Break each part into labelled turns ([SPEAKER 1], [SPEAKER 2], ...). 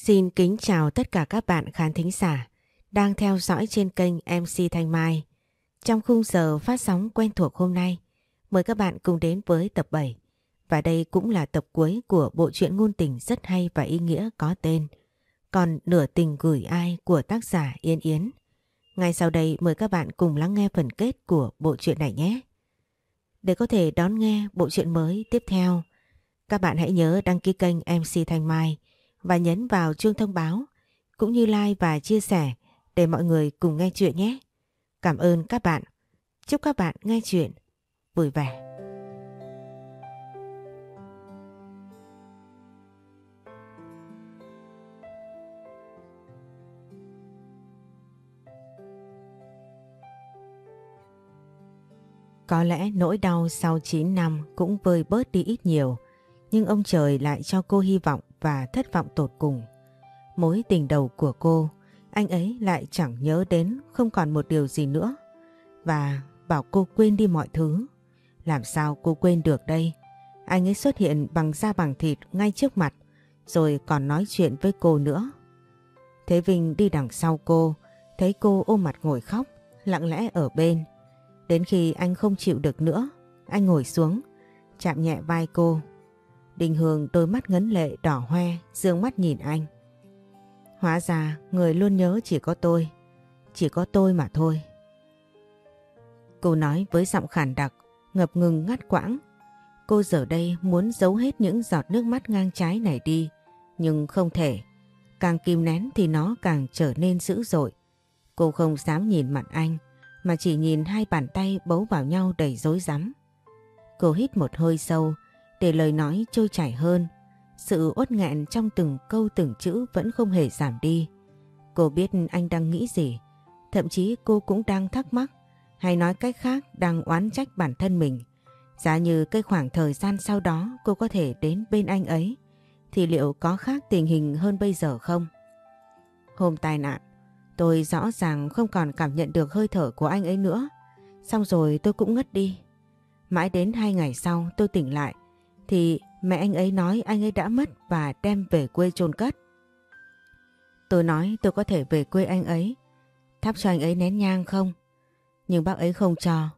[SPEAKER 1] Xin kính chào tất cả các bạn khán thính giả đang theo dõi trên kênh MC Thanh Mai. Trong khung giờ phát sóng quen thuộc hôm nay, mời các bạn cùng đến với tập 7. Và đây cũng là tập cuối của bộ truyện ngôn tình rất hay và ý nghĩa có tên Còn nửa tình gửi ai của tác giả Yên Yến. Ngay sau đây mời các bạn cùng lắng nghe phần kết của bộ truyện này nhé. Để có thể đón nghe bộ truyện mới tiếp theo, các bạn hãy nhớ đăng ký kênh MC Thanh Mai và nhấn vào chuông thông báo cũng như like và chia sẻ để mọi người cùng nghe chuyện nhé. Cảm ơn các bạn. Chúc các bạn nghe chuyện vui vẻ. Có lẽ nỗi đau sau 9 năm cũng vơi bớt đi ít nhiều, nhưng ông trời lại cho cô hy vọng và thất vọng tột cùng. Mối tình đầu của cô, anh ấy lại chẳng nhớ đến không còn một điều gì nữa. Và bảo cô quên đi mọi thứ. Làm sao cô quên được đây? Anh ấy xuất hiện bằng da bằng thịt ngay trước mặt, rồi còn nói chuyện với cô nữa. Thế Vinh đi đằng sau cô, thấy cô ôm mặt ngồi khóc, lặng lẽ ở bên. Đến khi anh không chịu được nữa, anh ngồi xuống, chạm nhẹ vai cô. Đình Hương đôi mắt ngấn lệ đỏ hoe, dương mắt nhìn anh. Hóa ra người luôn nhớ chỉ có tôi, chỉ có tôi mà thôi. Cô nói với giọng khản đặc, ngập ngừng ngắt quãng. Cô giờ đây muốn giấu hết những giọt nước mắt ngang trái này đi, nhưng không thể. Càng kìm nén thì nó càng trở nên dữ dội. Cô không dám nhìn mặt anh, mà chỉ nhìn hai bàn tay bấu vào nhau đầy rối rắm. Cô hít một hơi sâu để lời nói trôi chảy hơn. Sự uất nghẹn trong từng câu từng chữ vẫn không hề giảm đi. Cô biết anh đang nghĩ gì, thậm chí cô cũng đang thắc mắc, hay nói cách khác đang oán trách bản thân mình. Giá như cái khoảng thời gian sau đó cô có thể đến bên anh ấy, thì liệu có khác tình hình hơn bây giờ không? Hôm tai nạn, tôi rõ ràng không còn cảm nhận được hơi thở của anh ấy nữa. Xong rồi tôi cũng ngất đi. Mãi đến hai ngày sau tôi tỉnh lại, thì mẹ anh ấy nói anh ấy đã mất và đem về quê chôn cất. Tôi nói tôi có thể về quê anh ấy, thắp cho anh ấy nén nhang không? Nhưng bác ấy không cho,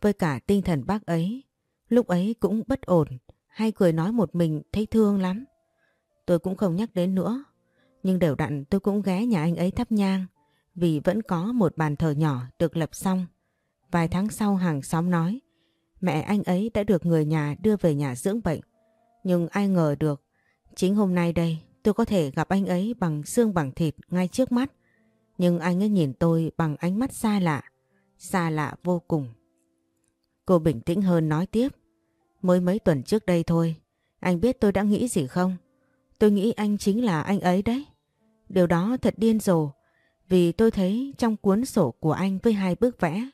[SPEAKER 1] với cả tinh thần bác ấy, lúc ấy cũng bất ổn, hay cười nói một mình thấy thương lắm. Tôi cũng không nhắc đến nữa, nhưng đều đặn tôi cũng ghé nhà anh ấy thắp nhang, vì vẫn có một bàn thờ nhỏ được lập xong. Vài tháng sau hàng xóm nói, mẹ anh ấy đã được người nhà đưa về nhà dưỡng bệnh. Nhưng ai ngờ được, chính hôm nay đây tôi có thể gặp anh ấy bằng xương bằng thịt ngay trước mắt. Nhưng anh ấy nhìn tôi bằng ánh mắt xa lạ, xa lạ vô cùng. Cô bình tĩnh hơn nói tiếp. Mới mấy tuần trước đây thôi, anh biết tôi đã nghĩ gì không? Tôi nghĩ anh chính là anh ấy đấy. Điều đó thật điên rồ, vì tôi thấy trong cuốn sổ của anh với hai bức vẽ,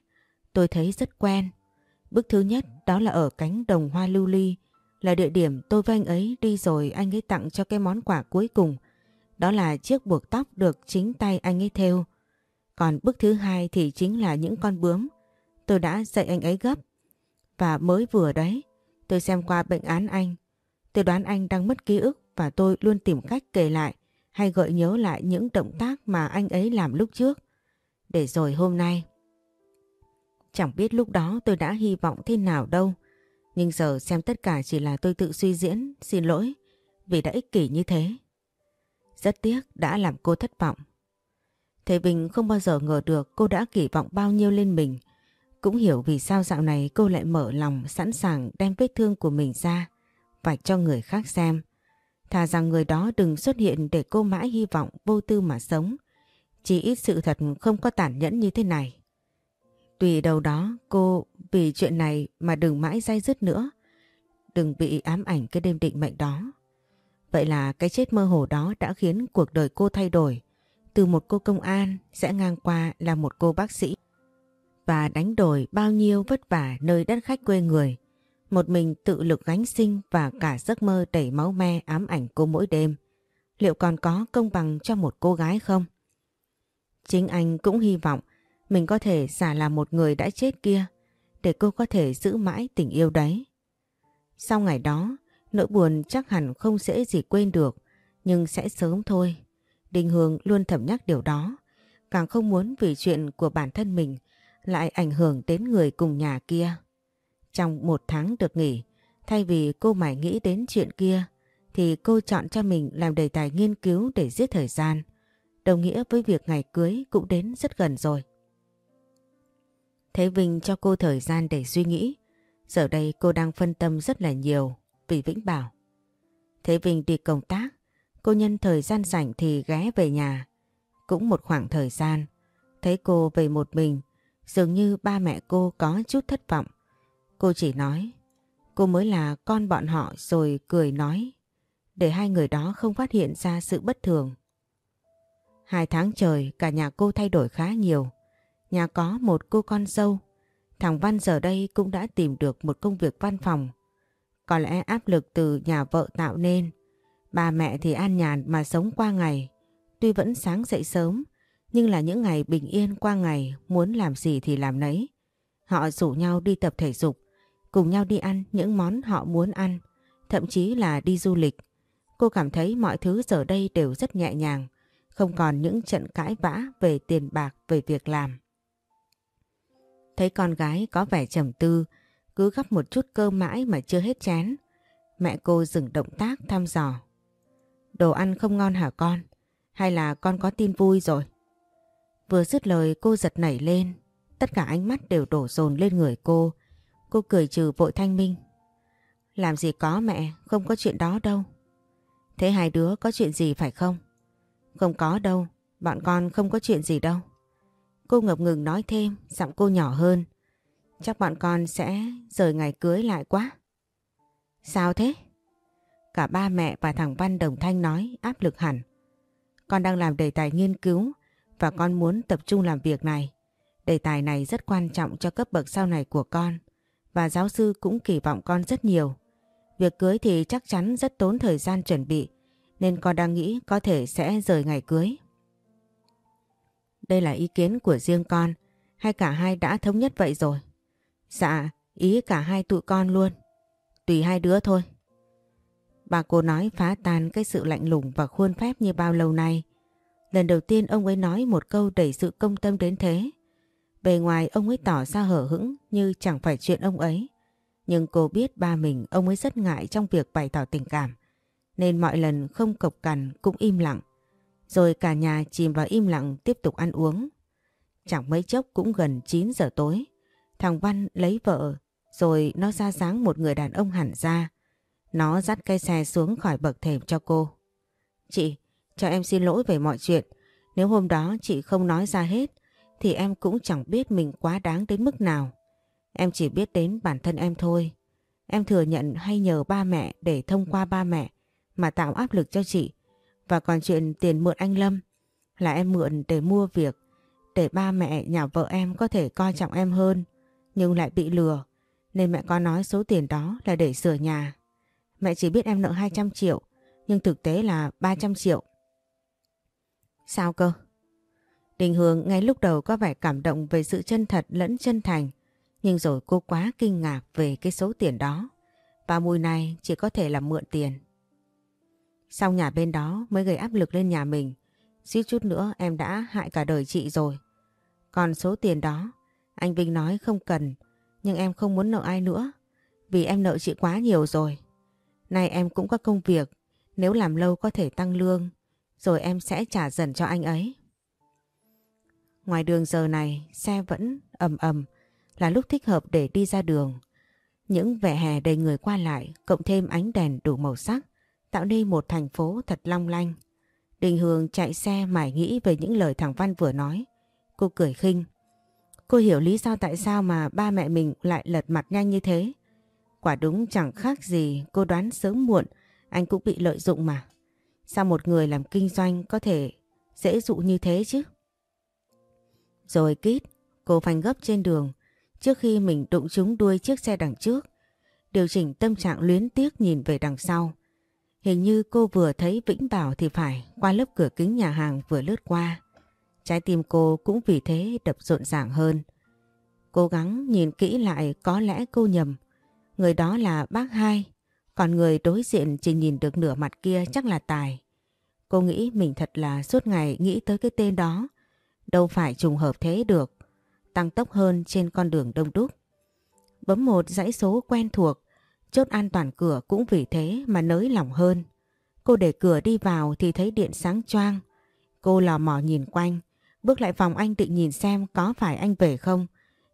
[SPEAKER 1] tôi thấy rất quen. Bức thứ nhất đó là ở cánh đồng hoa lưu ly, là địa điểm tôi với anh ấy đi rồi anh ấy tặng cho cái món quà cuối cùng. Đó là chiếc buộc tóc được chính tay anh ấy thêu. Còn bức thứ hai thì chính là những con bướm tôi đã dạy anh ấy gấp. Và mới vừa đấy, tôi xem qua bệnh án anh. Tôi đoán anh đang mất ký ức và tôi luôn tìm cách kể lại hay gợi nhớ lại những động tác mà anh ấy làm lúc trước. Để rồi hôm nay Chẳng biết lúc đó tôi đã hy vọng thế nào đâu. Nhưng giờ xem tất cả chỉ là tôi tự suy diễn, xin lỗi vì đã ích kỷ như thế. Rất tiếc đã làm cô thất vọng. Thế Vinh không bao giờ ngờ được cô đã kỳ vọng bao nhiêu lên mình. Cũng hiểu vì sao dạo này cô lại mở lòng sẵn sàng đem vết thương của mình ra vạch cho người khác xem. Thà rằng người đó đừng xuất hiện để cô mãi hy vọng vô tư mà sống. Chỉ ít sự thật không có tàn nhẫn như thế này. Tùy đầu đó, cô, vì chuyện này mà đừng mãi dai dứt nữa. Đừng bị ám ảnh cái đêm định mệnh đó. Vậy là cái chết mơ hồ đó đã khiến cuộc đời cô thay đổi. Từ một cô công an sẽ ngang qua là một cô bác sĩ. Và đánh đổi bao nhiêu vất vả nơi đất khách quê người. Một mình tự lực gánh sinh và cả giấc mơ đầy máu me ám ảnh cô mỗi đêm. Liệu còn có công bằng cho một cô gái không? Chính anh cũng hy vọng mình có thể giả là một người đã chết kia để cô có thể giữ mãi tình yêu đấy. Sau ngày đó, nỗi buồn chắc hẳn không dễ gì quên được nhưng sẽ sớm thôi. Đình Hương luôn thầm nhắc điều đó, càng không muốn vì chuyện của bản thân mình lại ảnh hưởng đến người cùng nhà kia. Trong một tháng được nghỉ, thay vì cô mải nghĩ đến chuyện kia, thì cô chọn cho mình làm đề tài nghiên cứu để giết thời gian. Đồng nghĩa với việc ngày cưới cũng đến rất gần rồi. Thế Vinh cho cô thời gian để suy nghĩ. Giờ đây cô đang phân tâm rất là nhiều vì Vĩnh Bảo. Thế Vinh đi công tác, cô nhân thời gian rảnh thì ghé về nhà. Cũng một khoảng thời gian, thấy cô về một mình, dường như ba mẹ cô có chút thất vọng. Cô chỉ nói, cô mới là con bọn họ rồi cười nói, để hai người đó không phát hiện ra sự bất thường. Hai tháng trời cả nhà cô thay đổi khá nhiều. Nhà có một cô con dâu. Thằng Văn giờ đây cũng đã tìm được một công việc văn phòng. Có lẽ áp lực từ nhà vợ tạo nên. Bà mẹ thì an nhàn mà sống qua ngày. Tuy vẫn sáng dậy sớm, nhưng là những ngày bình yên qua ngày muốn làm gì thì làm nấy. Họ rủ nhau đi tập thể dục, cùng nhau đi ăn những món họ muốn ăn, thậm chí là đi du lịch. Cô cảm thấy mọi thứ giờ đây đều rất nhẹ nhàng, không còn những trận cãi vã về tiền bạc, về việc làm. Thấy con gái có vẻ trầm tư, cứ gắp một chút cơm mãi mà chưa hết chén. Mẹ cô dừng động tác thăm dò. Đồ ăn không ngon hả con? Hay là con có tin vui rồi? Vừa dứt lời cô giật nảy lên. Tất cả ánh mắt đều đổ dồn lên người cô. Cô cười trừ vội thanh minh. Làm gì có mẹ, không có chuyện đó đâu. Thế hai đứa có chuyện gì phải không? Không có đâu, bọn con không có chuyện gì đâu. Cô ngập ngừng nói thêm, giọng cô nhỏ hơn. Chắc bọn con sẽ rời ngày cưới lại quá. Sao thế? Cả ba mẹ và thằng Văn đồng thanh nói áp lực hẳn. Con đang làm đề tài nghiên cứu và con muốn tập trung làm việc này. Đề tài này rất quan trọng cho cấp bậc sau này của con và giáo sư cũng kỳ vọng con rất nhiều. Việc cưới thì chắc chắn rất tốn thời gian chuẩn bị nên con đang nghĩ có thể sẽ rời ngày cưới. Đây là ý kiến của riêng con hay cả hai đã thống nhất vậy rồi? Dạ, ý cả hai tụi con luôn. Tùy hai đứa thôi. Bà cô nói phá tan cái sự lạnh lùng và khuôn phép như bao lâu nay. Lần đầu tiên ông ấy nói một câu đầy sự công tâm đến thế. Bề ngoài ông ấy tỏ ra hở hững như chẳng phải chuyện ông ấy. Nhưng cô biết ba mình ông ấy rất ngại trong việc bày tỏ tình cảm. Nên mọi lần không cộc cằn cũng im lặng. Rồi cả nhà chìm vào im lặng tiếp tục ăn uống. Chẳng mấy chốc cũng gần 9 giờ tối. Thằng Văn lấy vợ rồi nó ra dáng một người đàn ông hẳn ra. Nó dắt cây xe xuống khỏi bậc thềm cho cô. Chị, cho em xin lỗi về mọi chuyện. Nếu hôm đó chị không nói ra hết thì em cũng chẳng biết mình quá đáng đến mức nào. Em chỉ biết đến bản thân em thôi. Em thừa nhận hay nhờ ba mẹ để thông qua ba mẹ mà tạo áp lực cho chị. Và còn chuyện tiền mượn anh Lâm là em mượn để mua việc, để ba mẹ nhà vợ em có thể coi trọng em hơn, nhưng lại bị lừa nên mẹ có nói số tiền đó là để sửa nhà. Mẹ chỉ biết em nợ 200 triệu, nhưng thực tế là 300 triệu. Sao cơ? Đình Hương ngay lúc đầu có vẻ cảm động về sự chân thật lẫn chân thành, nhưng rồi cô quá kinh ngạc về cái số tiền đó và mùi này chỉ có thể là mượn tiền. Sau nhà bên đó mới gây áp lực lên nhà mình suýt chút nữa em đã hại cả đời chị rồi. Còn số tiền đó, anh Vinh nói không cần, nhưng em không muốn nợ ai nữa, vì em nợ chị quá nhiều rồi. Nay em cũng có công việc, nếu làm lâu có thể tăng lương, rồi em sẽ trả dần cho anh ấy. Ngoài đường giờ này, xe vẫn ầm ầm, là lúc thích hợp để đi ra đường. Những vẻ hè đầy người qua lại, cộng thêm ánh đèn đủ màu sắc tạo nên một thành phố thật long lanh. Đình Hương chạy xe mải nghĩ về những lời thằng Văn vừa nói. Cô cười khinh. Cô hiểu lý do tại sao mà ba mẹ mình lại lật mặt nhanh như thế. Quả đúng chẳng khác gì cô đoán sớm muộn anh cũng bị lợi dụng mà. Sao một người làm kinh doanh có thể dễ dụ như thế chứ? Rồi kít, cô phanh gấp trên đường trước khi mình đụng trúng đuôi chiếc xe đằng trước. Điều chỉnh tâm trạng luyến tiếc nhìn về đằng sau. Hình như cô vừa thấy Vĩnh Bảo thì phải qua lớp cửa kính nhà hàng vừa lướt qua. Trái tim cô cũng vì thế đập rộn ràng hơn. Cố gắng nhìn kỹ lại có lẽ cô nhầm. Người đó là bác hai, còn người đối diện chỉ nhìn được nửa mặt kia chắc là Tài. Cô nghĩ mình thật là suốt ngày nghĩ tới cái tên đó. Đâu phải trùng hợp thế được. Tăng tốc hơn trên con đường đông đúc. Bấm một dãy số quen thuộc. Chốt an toàn cửa cũng vì thế mà nới lỏng hơn. Cô để cửa đi vào thì thấy điện sáng choang. Cô lò mò nhìn quanh. Bước lại phòng anh định nhìn xem có phải anh về không.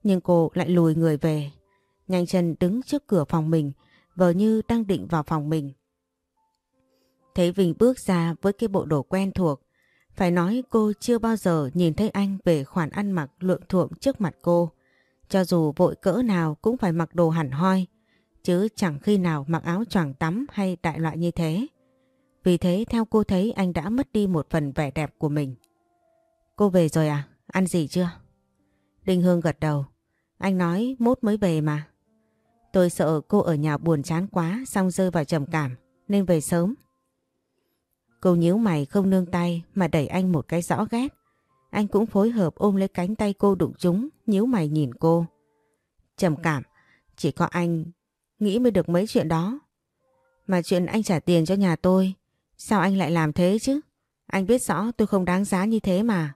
[SPEAKER 1] Nhưng cô lại lùi người về. Nhanh chân đứng trước cửa phòng mình. Vờ như đang định vào phòng mình. Thấy Vinh bước ra với cái bộ đồ quen thuộc. Phải nói cô chưa bao giờ nhìn thấy anh về khoản ăn mặc lượng thuộm trước mặt cô. Cho dù vội cỡ nào cũng phải mặc đồ hẳn hoi. Chứ chẳng khi nào mặc áo choàng tắm hay đại loại như thế. Vì thế theo cô thấy anh đã mất đi một phần vẻ đẹp của mình. Cô về rồi à? Ăn gì chưa? Đinh Hương gật đầu. Anh nói mốt mới về mà. Tôi sợ cô ở nhà buồn chán quá xong rơi vào trầm cảm nên về sớm. Cô nhíu mày không nương tay mà đẩy anh một cái rõ ghét. Anh cũng phối hợp ôm lấy cánh tay cô đụng chúng, nhíu mày nhìn cô. Trầm cảm, chỉ có anh nghĩ mới được mấy chuyện đó. Mà chuyện anh trả tiền cho nhà tôi, sao anh lại làm thế chứ? Anh biết rõ tôi không đáng giá như thế mà.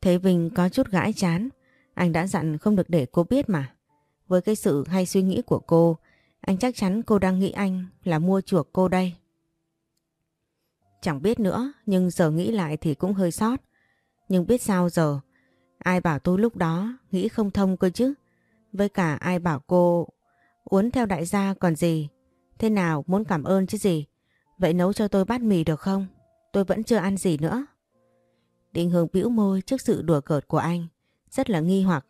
[SPEAKER 1] Thế Vinh có chút gãi chán, anh đã dặn không được để cô biết mà. Với cái sự hay suy nghĩ của cô, anh chắc chắn cô đang nghĩ anh là mua chuộc cô đây. Chẳng biết nữa, nhưng giờ nghĩ lại thì cũng hơi sót. Nhưng biết sao giờ, ai bảo tôi lúc đó nghĩ không thông cơ chứ. Với cả ai bảo cô uốn theo đại gia còn gì. Thế nào muốn cảm ơn chứ gì. Vậy nấu cho tôi bát mì được không? Tôi vẫn chưa ăn gì nữa. Định hướng bĩu môi trước sự đùa cợt của anh. Rất là nghi hoặc.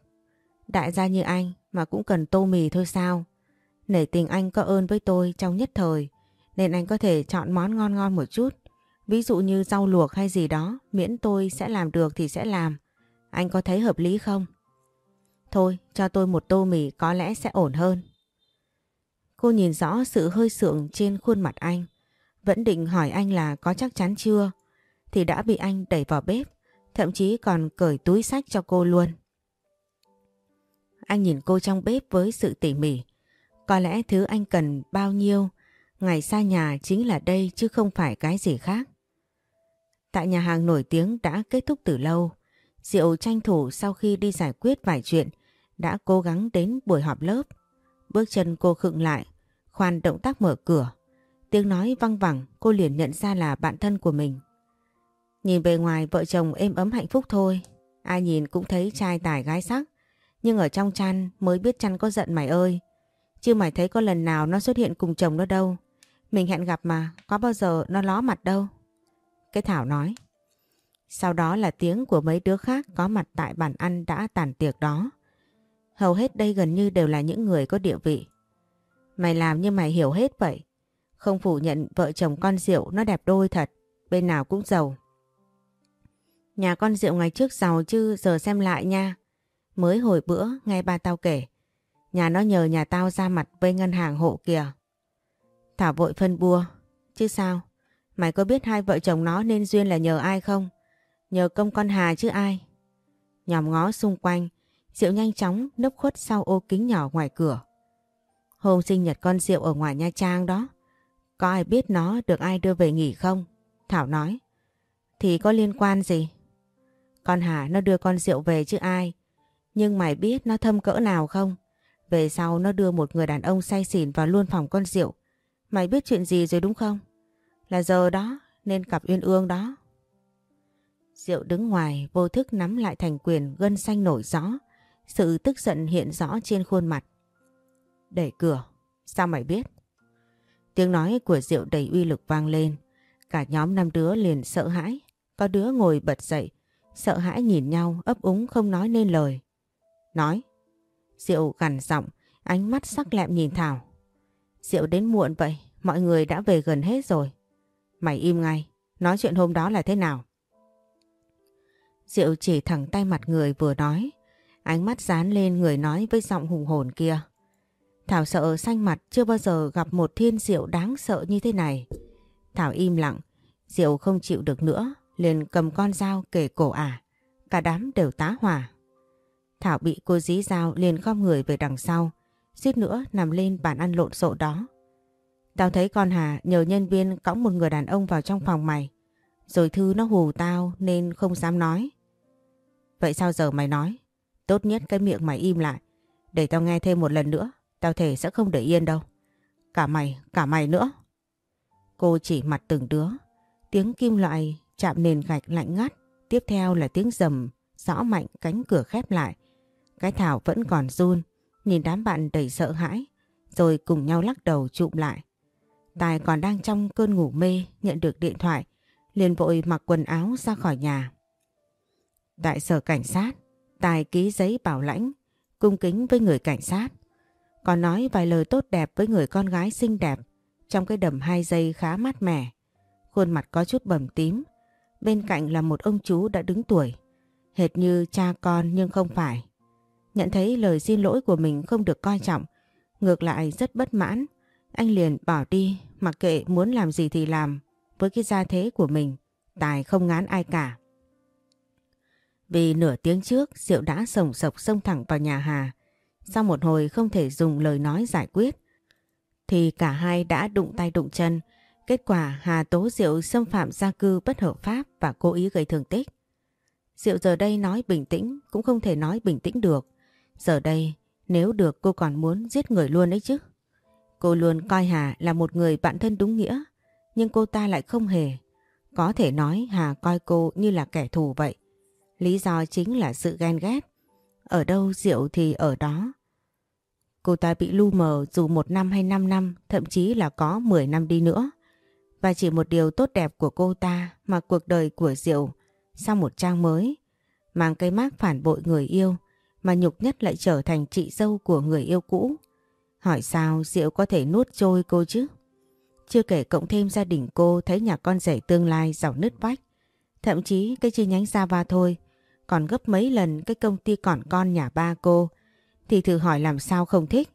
[SPEAKER 1] Đại gia như anh mà cũng cần tô mì thôi sao? Nể tình anh có ơn với tôi trong nhất thời. Nên anh có thể chọn món ngon ngon một chút. Ví dụ như rau luộc hay gì đó, miễn tôi sẽ làm được thì sẽ làm. Anh có thấy hợp lý không? Thôi, cho tôi một tô mì có lẽ sẽ ổn hơn. Cô nhìn rõ sự hơi sượng trên khuôn mặt anh. Vẫn định hỏi anh là có chắc chắn chưa? Thì đã bị anh đẩy vào bếp, thậm chí còn cởi túi sách cho cô luôn. Anh nhìn cô trong bếp với sự tỉ mỉ. Có lẽ thứ anh cần bao nhiêu, ngày xa nhà chính là đây chứ không phải cái gì khác. Tại nhà hàng nổi tiếng đã kết thúc từ lâu. Diệu tranh thủ sau khi đi giải quyết vài chuyện đã cố gắng đến buổi họp lớp. Bước chân cô khựng lại, khoan động tác mở cửa. Tiếng nói văng vẳng cô liền nhận ra là bạn thân của mình. Nhìn bề ngoài vợ chồng êm ấm hạnh phúc thôi. Ai nhìn cũng thấy trai tài gái sắc. Nhưng ở trong chăn mới biết chăn có giận mày ơi. Chứ mày thấy có lần nào nó xuất hiện cùng chồng nó đâu. Mình hẹn gặp mà, có bao giờ nó ló mặt đâu. Cái Thảo nói. Sau đó là tiếng của mấy đứa khác có mặt tại bàn ăn đã tàn tiệc đó. Hầu hết đây gần như đều là những người có địa vị. Mày làm như mày hiểu hết vậy. Không phủ nhận vợ chồng con Diệu nó đẹp đôi thật, bên nào cũng giàu. Nhà con Diệu ngày trước giàu chứ giờ xem lại nha. Mới hồi bữa nghe ba tao kể, nhà nó nhờ nhà tao ra mặt với ngân hàng hộ kìa. Thảo vội phân bua, chứ sao? Mày có biết hai vợ chồng nó nên duyên là nhờ ai không? Nhờ công con Hà chứ ai? Nhòm ngó xung quanh, Diệu nhanh chóng nấp khuất sau ô kính nhỏ ngoài cửa. Hôm sinh nhật con Diệu ở ngoài Nha Trang đó. Có ai biết nó được ai đưa về nghỉ không? Thảo nói. Thì có liên quan gì? Con Hà, nó đưa con Diệu về chứ ai? Nhưng mày biết nó thâm cỡ nào không? Về sau nó đưa một người đàn ông say xỉn vào luôn phòng con Diệu. Mày biết chuyện gì rồi đúng không? Là giờ đó, nên cặp uyên ương đó. Diệu đứng ngoài, vô thức nắm lại thành quyền gân xanh nổi rõ. Sự tức giận hiện rõ trên khuôn mặt. Đẩy cửa. Sao mày biết? Tiếng nói của Diệu đầy uy lực vang lên. Cả nhóm năm đứa liền sợ hãi. Có đứa ngồi bật dậy. Sợ hãi nhìn nhau ấp úng không nói nên lời. Nói. Diệu gằn giọng, ánh mắt sắc lẹm nhìn Thảo. Diệu đến muộn vậy, mọi người đã về gần hết rồi. Mày im ngay, nói chuyện hôm đó là thế nào? Diệu chỉ thẳng tay mặt người vừa nói, ánh mắt dán lên người nói với giọng hùng hồn kia. Thảo sợ xanh mặt chưa bao giờ gặp một thiên diệu đáng sợ như thế này. Thảo im lặng, Diệu không chịu được nữa, liền cầm con dao kể cổ ả. Cả đám đều tá hỏa. Thảo bị cô dí dao liền khom người về đằng sau, suýt nữa nằm lên bàn ăn lộn xộn đó. Tao thấy con Hà nhờ nhân viên cõng một người đàn ông vào trong phòng mày. Rồi Thư nó hù tao nên không dám nói. Vậy sao giờ mày nói? Tốt nhất cái miệng mày im lại. Để tao nghe thêm một lần nữa. Tao thể sẽ không để yên đâu. Cả mày, cả mày nữa. Cô chỉ mặt từng đứa. Tiếng kim loại chạm nền gạch lạnh ngắt. Tiếp theo là tiếng rầm rõ mạnh cánh cửa khép lại. Cái Thảo vẫn còn run. Nhìn đám bạn đầy sợ hãi. Rồi cùng nhau lắc đầu chụm lại. Tài còn đang trong cơn ngủ mê nhận được điện thoại. Liền vội mặc quần áo ra khỏi nhà. Tại sở cảnh sát, Tài ký giấy bảo lãnh, cung kính với người cảnh sát. Còn nói vài lời tốt đẹp với người con gái xinh đẹp trong cái đầm hai giây khá mát mẻ. Khuôn mặt có chút bầm tím. Bên cạnh là một ông chú đã đứng tuổi. Hệt như cha con nhưng không phải. Nhận thấy lời xin lỗi của mình không được coi trọng. Ngược lại rất bất mãn. Anh liền bỏ đi mặc kệ muốn làm gì thì làm. Với cái gia thế của mình, Tài không ngán ai cả. Vì nửa tiếng trước Diệu đã sồng sộc xông thẳng vào nhà Hà. Sau một hồi không thể dùng lời nói giải quyết, thì cả hai đã đụng tay đụng chân. Kết quả Hà tố Diệu xâm phạm gia cư bất hợp pháp và cố ý gây thương tích. Diệu giờ đây nói bình tĩnh, cũng không thể nói bình tĩnh được. Giờ đây, nếu được cô còn muốn giết người luôn đấy chứ. Cô luôn coi Hà là một người bạn thân đúng nghĩa, nhưng cô ta lại không hề. Có thể nói Hà coi cô như là kẻ thù vậy. Lý do chính là sự ghen ghét. Ở đâu rượu thì ở đó. Cô ta bị lu mờ dù một năm hay năm năm, thậm chí là có 10 năm đi nữa. Và chỉ một điều tốt đẹp của cô ta mà cuộc đời của Diệu sang một trang mới, mang cây mác phản bội người yêu mà nhục nhất lại trở thành chị dâu của người yêu cũ. Hỏi sao Diệu có thể nuốt trôi cô chứ? Chưa kể cộng thêm gia đình cô thấy nhà con rể tương lai giàu nứt vách. Thậm chí cái chi nhánh Java thôi còn gấp mấy lần cái công ty còn con nhà ba cô thì thử hỏi làm sao không thích.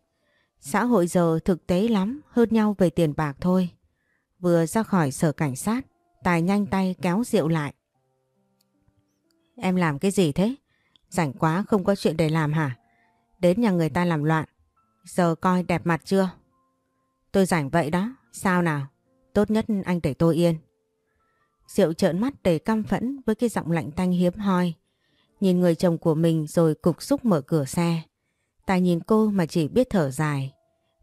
[SPEAKER 1] Xã hội giờ thực tế lắm, hơn nhau về tiền bạc thôi. Vừa ra khỏi sở cảnh sát, Tài nhanh tay kéo rượu lại. Em làm cái gì thế? Rảnh quá không có chuyện để làm hả? Đến nhà người ta làm loạn. Giờ coi đẹp mặt chưa? Tôi rảnh vậy đó. Sao nào? Tốt nhất anh để tôi yên. Diệu trợn mắt đầy căm phẫn với cái giọng lạnh tanh hiếm hoi. Nhìn người chồng của mình rồi cục xúc mở cửa xe. Tài nhìn cô mà chỉ biết thở dài.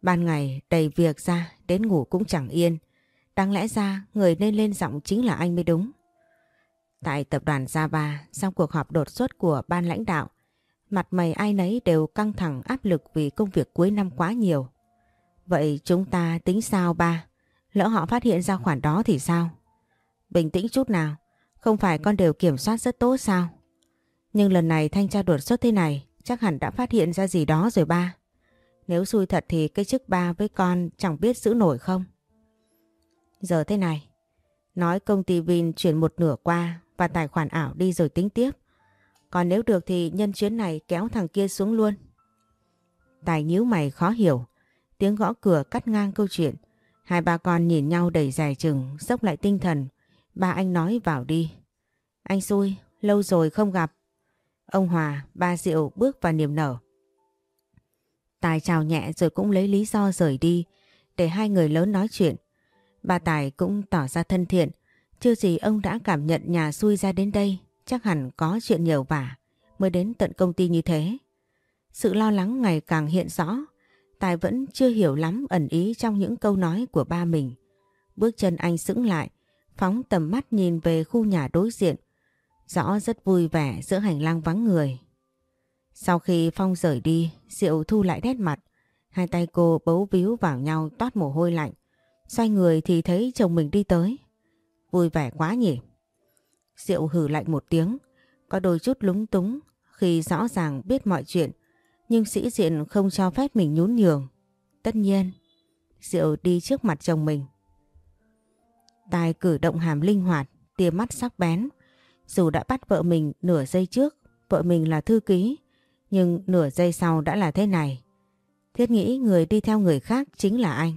[SPEAKER 1] Ban ngày đầy việc ra đến ngủ cũng chẳng yên. Đáng lẽ ra người nên lên giọng chính là anh mới đúng. Tại tập đoàn Java, sau cuộc họp đột xuất của ban lãnh đạo, mặt mày ai nấy đều căng thẳng áp lực vì công việc cuối năm quá nhiều. Vậy chúng ta tính sao ba? Lỡ họ phát hiện ra khoản đó thì sao? Bình tĩnh chút nào, không phải con đều kiểm soát rất tốt sao? Nhưng lần này thanh tra đột xuất thế này chắc hẳn đã phát hiện ra gì đó rồi ba. Nếu xui thật thì cái chức ba với con chẳng biết giữ nổi không? Giờ thế này, nói công ty Vin chuyển một nửa qua và tài khoản ảo đi rồi tính tiếp. Còn nếu được thì nhân chuyến này kéo thằng kia xuống luôn. Tài nhíu mày khó hiểu. Tiếng gõ cửa cắt ngang câu chuyện. Hai ba con nhìn nhau đầy dài chừng, sốc lại tinh thần. Ba anh nói vào đi. Anh xui, lâu rồi không gặp. Ông Hòa, ba Diệu bước vào niềm nở. Tài chào nhẹ rồi cũng lấy lý do rời đi để hai người lớn nói chuyện. Bà Tài cũng tỏ ra thân thiện. Chưa gì ông đã cảm nhận nhà xui ra đến đây chắc hẳn có chuyện nhiều vả mới đến tận công ty như thế. Sự lo lắng ngày càng hiện rõ. Tài vẫn chưa hiểu lắm ẩn ý trong những câu nói của ba mình. Bước chân anh sững lại, phóng tầm mắt nhìn về khu nhà đối diện Rõ rất vui vẻ giữa hành lang vắng người. Sau khi Phong rời đi, Diệu thu lại nét mặt. Hai tay cô bấu víu vào nhau toát mồ hôi lạnh. Xoay người thì thấy chồng mình đi tới. Vui vẻ quá nhỉ. Diệu hử lạnh một tiếng. Có đôi chút lúng túng khi rõ ràng biết mọi chuyện. Nhưng sĩ diện không cho phép mình nhún nhường. Tất nhiên, Diệu đi trước mặt chồng mình. Tài cử động hàm linh hoạt, tia mắt sắc bén. Dù đã bắt vợ mình nửa giây trước, vợ mình là thư ký, nhưng nửa giây sau đã là thế này. Thiết nghĩ người đi theo người khác chính là anh.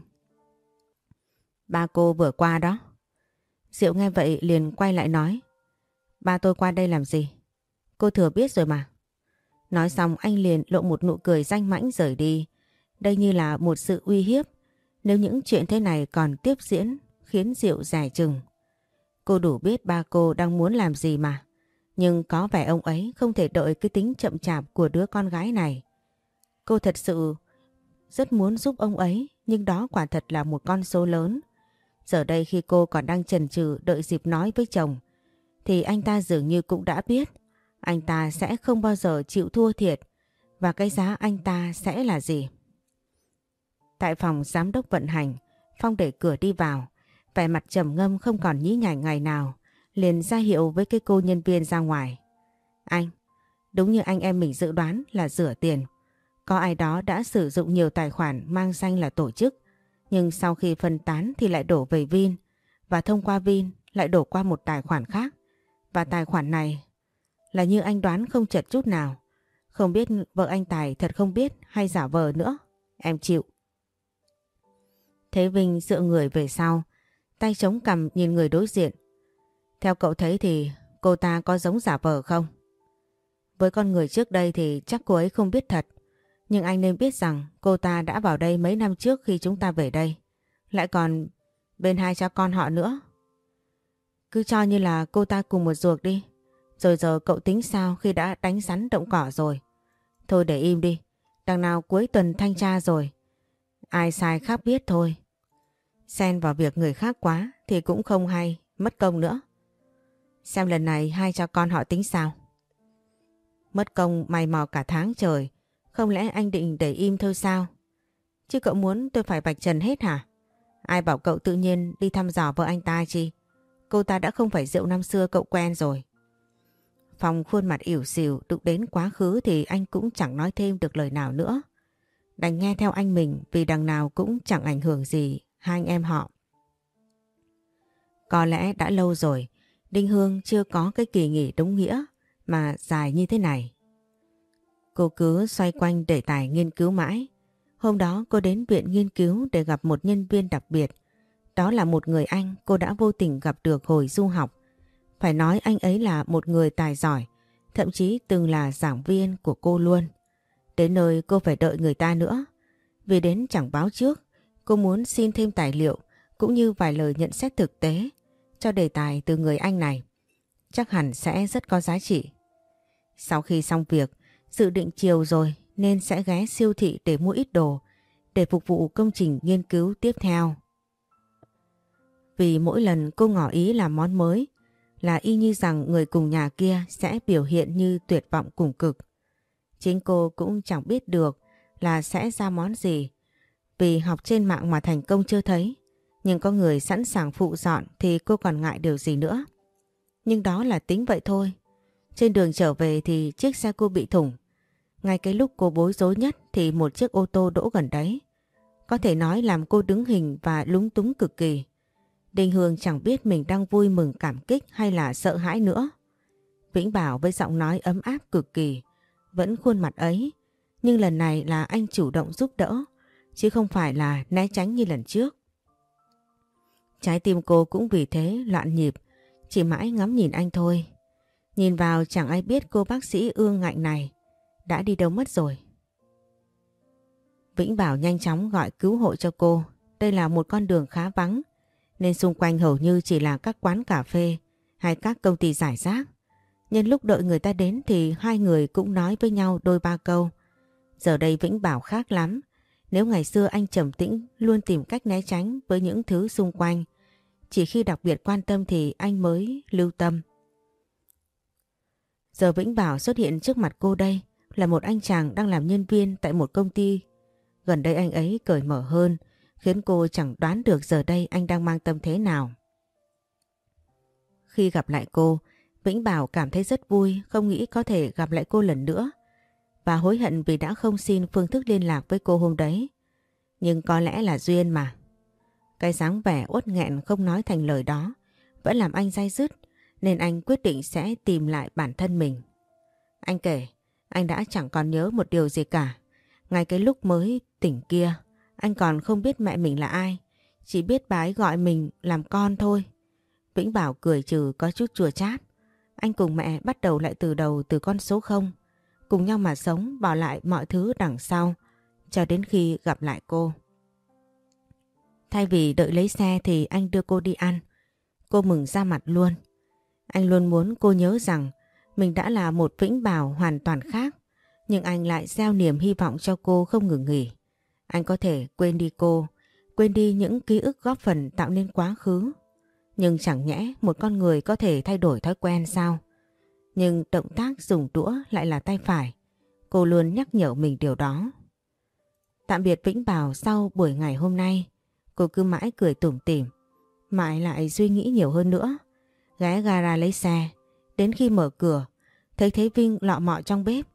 [SPEAKER 1] Ba cô vừa qua đó. Diệu nghe vậy liền quay lại nói. Ba tôi qua đây làm gì? Cô thừa biết rồi mà. Nói xong anh liền lộ một nụ cười danh mãnh rời đi. Đây như là một sự uy hiếp. Nếu những chuyện thế này còn tiếp diễn khiến Diệu rẻ chừng Cô đủ biết ba cô đang muốn làm gì mà. Nhưng có vẻ ông ấy không thể đợi cái tính chậm chạp của đứa con gái này. Cô thật sự rất muốn giúp ông ấy nhưng đó quả thật là một con số lớn. Giờ đây khi cô còn đang chần chừ đợi dịp nói với chồng thì anh ta dường như cũng đã biết anh ta sẽ không bao giờ chịu thua thiệt và cái giá anh ta sẽ là gì. Tại phòng giám đốc vận hành, Phong để cửa đi vào, vẻ mặt trầm ngâm không còn nhí nhảnh ngày nào, liền ra hiệu với cái cô nhân viên ra ngoài. Anh, đúng như anh em mình dự đoán là rửa tiền. Có ai đó đã sử dụng nhiều tài khoản mang danh là tổ chức, nhưng sau khi phân tán thì lại đổ về Vin, và thông qua Vin lại đổ qua một tài khoản khác. Và tài khoản này là như anh đoán không chật chút nào. Không biết vợ anh Tài thật không biết hay giả vờ nữa. Em chịu. Thế Vinh dựa người về sau, tay chống cằm nhìn người đối diện. Theo cậu thấy thì cô ta có giống giả vờ không? Với con người trước đây thì chắc cô ấy không biết thật. Nhưng anh nên biết rằng cô ta đã vào đây mấy năm trước khi chúng ta về đây. Lại còn bên hai cha con họ nữa. Cứ cho như là cô ta cùng một ruột đi. Rồi giờ cậu tính sao khi đã đánh rắn động cỏ rồi. Thôi để im đi. Đằng nào cuối tuần thanh tra rồi. Ai sai khác biết thôi. Xen vào việc người khác quá thì cũng không hay, mất công nữa. Xem lần này hai cho con họ tính sao? Mất công mày mò cả tháng trời, không lẽ anh định để im thôi sao? Chứ cậu muốn tôi phải bạch trần hết hả? Ai bảo cậu tự nhiên đi thăm dò vợ anh ta chi? Cô ta đã không phải rượu năm xưa cậu quen rồi. phòng khuôn mặt ỉu xìu đụng đến quá khứ thì anh cũng chẳng nói thêm được lời nào nữa. Đành nghe theo anh mình vì đằng nào cũng chẳng ảnh hưởng gì hai anh em họ. Có lẽ đã lâu rồi Đinh Hương chưa có cái kỳ nghỉ đúng nghĩa mà dài như thế này. Cô cứ xoay quanh đề tài nghiên cứu mãi. Hôm đó cô đến viện nghiên cứu để gặp một nhân viên đặc biệt. Đó là một người anh cô đã vô tình gặp được hồi du học. Phải nói anh ấy là một người tài giỏi, thậm chí từng là giảng viên của cô luôn. Đến nơi cô phải đợi người ta nữa. Vì đến chẳng báo trước, cô muốn xin thêm tài liệu cũng như vài lời nhận xét thực tế cho đề tài từ người anh này. Chắc hẳn sẽ rất có giá trị. Sau khi xong việc, dự định chiều rồi nên sẽ ghé siêu thị để mua ít đồ để phục vụ công trình nghiên cứu tiếp theo. Vì mỗi lần cô ngỏ ý làm món mới là y như rằng người cùng nhà kia sẽ biểu hiện như tuyệt vọng cùng cực. Chính cô cũng chẳng biết được là sẽ ra món gì vì học trên mạng mà thành công chưa thấy. Nhưng có người sẵn sàng phụ dọn thì cô còn ngại điều gì nữa. Nhưng đó là tính vậy thôi. Trên đường trở về thì chiếc xe cô bị thủng. Ngay cái lúc cô bối rối nhất thì một chiếc ô tô đỗ gần đấy. Có thể nói làm cô đứng hình và lúng túng cực kỳ. Đình Hương chẳng biết mình đang vui mừng cảm kích hay là sợ hãi nữa. Vĩnh Bảo với giọng nói ấm áp cực kỳ, vẫn khuôn mặt ấy. Nhưng lần này là anh chủ động giúp đỡ, chứ không phải là né tránh như lần trước. Trái tim cô cũng vì thế loạn nhịp, chỉ mãi ngắm nhìn anh thôi. Nhìn vào chẳng ai biết cô bác sĩ ương ngạnh này đã đi đâu mất rồi. Vĩnh Bảo nhanh chóng gọi cứu hộ cho cô. Đây là một con đường khá vắng, nên xung quanh hầu như chỉ là các quán cà phê hay các công ty giải rác. Nhân lúc đợi người ta đến thì hai người cũng nói với nhau đôi ba câu. Giờ đây Vĩnh Bảo khác lắm. Nếu ngày xưa anh trầm tĩnh luôn tìm cách né tránh với những thứ xung quanh, chỉ khi đặc biệt quan tâm thì anh mới lưu tâm. Giờ Vĩnh Bảo xuất hiện trước mặt cô đây là một anh chàng đang làm nhân viên tại một công ty. Gần đây anh ấy cởi mở hơn, khiến cô chẳng đoán được giờ đây anh đang mang tâm thế nào. Khi gặp lại cô, Vĩnh Bảo cảm thấy rất vui, không nghĩ có thể gặp lại cô lần nữa và hối hận vì đã không xin phương thức liên lạc với cô hôm đấy. Nhưng có lẽ là duyên mà. Cái dáng vẻ uất nghẹn không nói thành lời đó vẫn làm anh dai dứt nên anh quyết định sẽ tìm lại bản thân mình. Anh kể, anh đã chẳng còn nhớ một điều gì cả. Ngay cái lúc mới tỉnh kia, anh còn không biết mẹ mình là ai. Chỉ biết bà ấy gọi mình làm con thôi. Vĩnh Bảo cười trừ có chút chùa chát. Anh cùng mẹ bắt đầu lại từ đầu từ con số 0. Cùng nhau mà sống bỏ lại mọi thứ đằng sau cho đến khi gặp lại cô. Thay vì đợi lấy xe thì anh đưa cô đi ăn. Cô mừng ra mặt luôn. Anh luôn muốn cô nhớ rằng mình đã là một vĩnh bảo hoàn toàn khác. Nhưng anh lại gieo niềm hy vọng cho cô không ngừng nghỉ. Anh có thể quên đi cô, quên đi những ký ức góp phần tạo nên quá khứ. Nhưng chẳng nhẽ một con người có thể thay đổi thói quen sao? Nhưng động tác dùng đũa lại là tay phải. Cô luôn nhắc nhở mình điều đó. Tạm biệt Vĩnh Bảo sau buổi ngày hôm nay. Cô cứ mãi cười tủm tỉm. Mãi lại suy nghĩ nhiều hơn nữa. Ghé gara lấy xe. Đến khi mở cửa, thấy Thế Vinh lọ mọ trong bếp.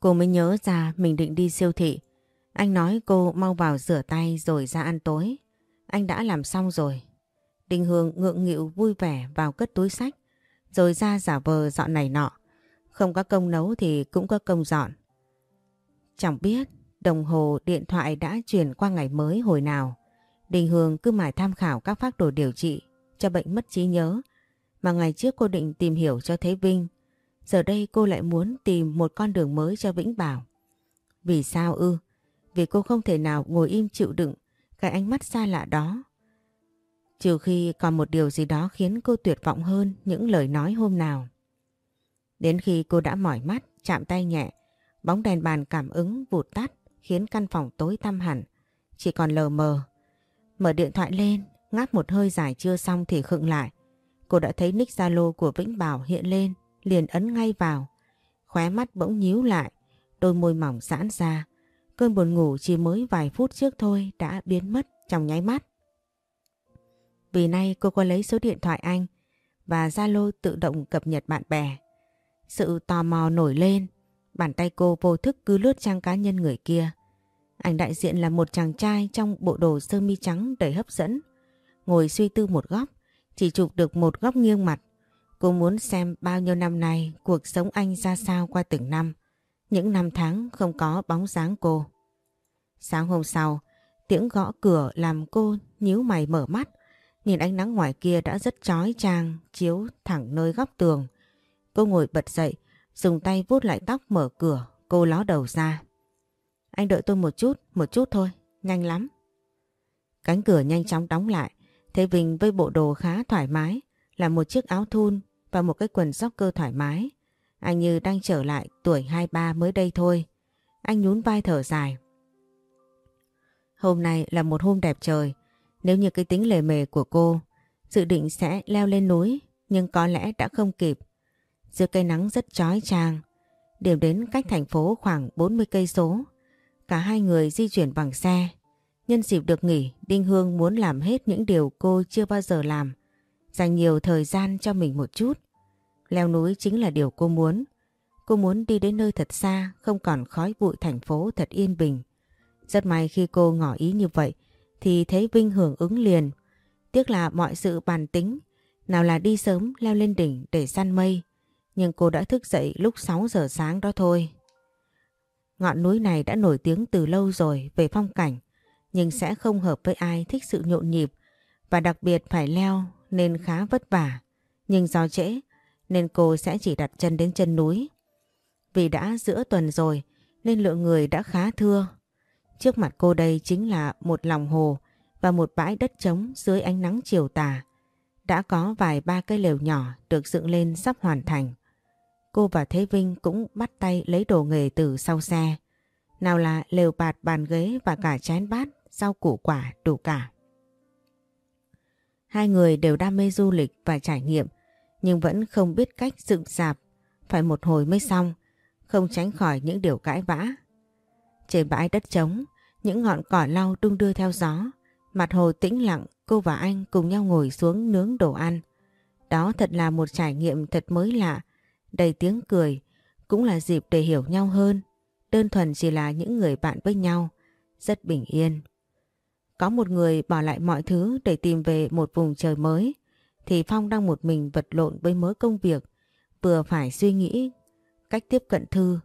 [SPEAKER 1] Cô mới nhớ ra mình định đi siêu thị. Anh nói cô mau vào rửa tay rồi ra ăn tối. Anh đã làm xong rồi. Đình Hương ngượng nghịu vui vẻ vào cất túi sách. Rồi ra giả vờ dọn này nọ. Không có công nấu thì cũng có công dọn. Chẳng biết đồng hồ điện thoại đã chuyển qua ngày mới hồi nào. Đình Hương cứ mãi tham khảo các phác đồ điều trị cho bệnh mất trí nhớ mà ngày trước cô định tìm hiểu cho Thế Vinh. Giờ đây cô lại muốn tìm một con đường mới cho Vĩnh Bảo. Vì sao ư? Vì cô không thể nào ngồi im chịu đựng, cái ánh mắt xa lạ đó. Trừ khi còn một điều gì đó khiến cô tuyệt vọng hơn những lời nói hôm nào. Đến khi cô đã mỏi mắt, chạm tay nhẹ, bóng đèn bàn cảm ứng vụt tắt khiến căn phòng tối tăm hẳn, chỉ còn lờ mờ. Mở điện thoại lên, ngáp một hơi dài chưa xong thì khựng lại. Cô đã thấy nick Zalo của Vĩnh Bảo hiện lên, liền ấn ngay vào. Khóe mắt bỗng nhíu lại, đôi môi mỏng giãn ra. Cơn buồn ngủ chỉ mới vài phút trước thôi đã biến mất trong nháy mắt. Vì nay cô có lấy số điện thoại anh và Zalo tự động cập nhật bạn bè. Sự tò mò nổi lên, bàn tay cô vô thức cứ lướt trang cá nhân người kia. Ảnh đại diện là một chàng trai trong bộ đồ sơ mi trắng đầy hấp dẫn. Ngồi suy tư một góc, chỉ chụp được một góc nghiêng mặt. Cô muốn xem bao nhiêu năm nay cuộc sống anh ra sao qua từng năm. Những năm tháng không có bóng dáng cô. Sáng hôm sau, tiếng gõ cửa làm cô nhíu mày mở mắt. Nhìn ánh nắng ngoài kia đã rất chói chang, chiếu thẳng nơi góc tường. Cô ngồi bật dậy, dùng tay vuốt lại tóc mở cửa, cô ló đầu ra. Anh đợi tôi một chút, một chút thôi, nhanh lắm. Cánh cửa nhanh chóng đóng lại, thấy Vinh với bộ đồ khá thoải mái, là một chiếc áo thun và một cái quần cơ thoải mái. Anh như đang trở lại tuổi 23 mới đây thôi. Anh nhún vai thở dài. Hôm nay là một hôm đẹp trời. Nếu như cái tính lề mề của cô, dự định sẽ leo lên núi, nhưng có lẽ đã không kịp. Giữa cây nắng rất chói chang, điểm đến cách thành phố khoảng 40 cây số. Cả hai người di chuyển bằng xe. Nhân dịp được nghỉ, Đinh Hương muốn làm hết những điều cô chưa bao giờ làm. Dành nhiều thời gian cho mình một chút. Leo núi chính là điều cô muốn. Cô muốn đi đến nơi thật xa, không còn khói bụi thành phố thật yên bình. Rất may khi cô ngỏ ý như vậy, thì thấy Vinh hưởng ứng liền. Tiếc là mọi sự bàn tính, nào là đi sớm leo lên đỉnh để săn mây. Nhưng cô đã thức dậy lúc 6 giờ sáng đó thôi. Ngọn núi này đã nổi tiếng từ lâu rồi về phong cảnh, nhưng sẽ không hợp với ai thích sự nhộn nhịp và đặc biệt phải leo nên khá vất vả. Nhưng do trễ nên cô sẽ chỉ đặt chân đến chân núi. Vì đã giữa tuần rồi nên lượng người đã khá thưa. Trước mặt cô đây chính là một lòng hồ và một bãi đất trống dưới ánh nắng chiều tà. Đã có vài ba cây lều nhỏ được dựng lên sắp hoàn thành. Cô và Thế Vinh cũng bắt tay lấy đồ nghề từ sau xe. Nào là lều bạt bàn ghế và cả chén bát, rau củ quả đủ cả. Hai người đều đam mê du lịch và trải nghiệm nhưng vẫn không biết cách dựng dạp. Phải một hồi mới xong, không tránh khỏi những điều cãi vã. Trên bãi đất trống, những ngọn cỏ lau đung đưa theo gió. Mặt hồ tĩnh lặng, cô và anh cùng nhau ngồi xuống nướng đồ ăn. Đó thật là một trải nghiệm thật mới lạ, đầy tiếng cười, cũng là dịp để hiểu nhau hơn. Đơn thuần chỉ là những người bạn với nhau, rất bình yên. Có một người bỏ lại mọi thứ để tìm về một vùng trời mới, thì Phong đang một mình vật lộn với mớ công việc, vừa phải suy nghĩ cách tiếp cận Thư.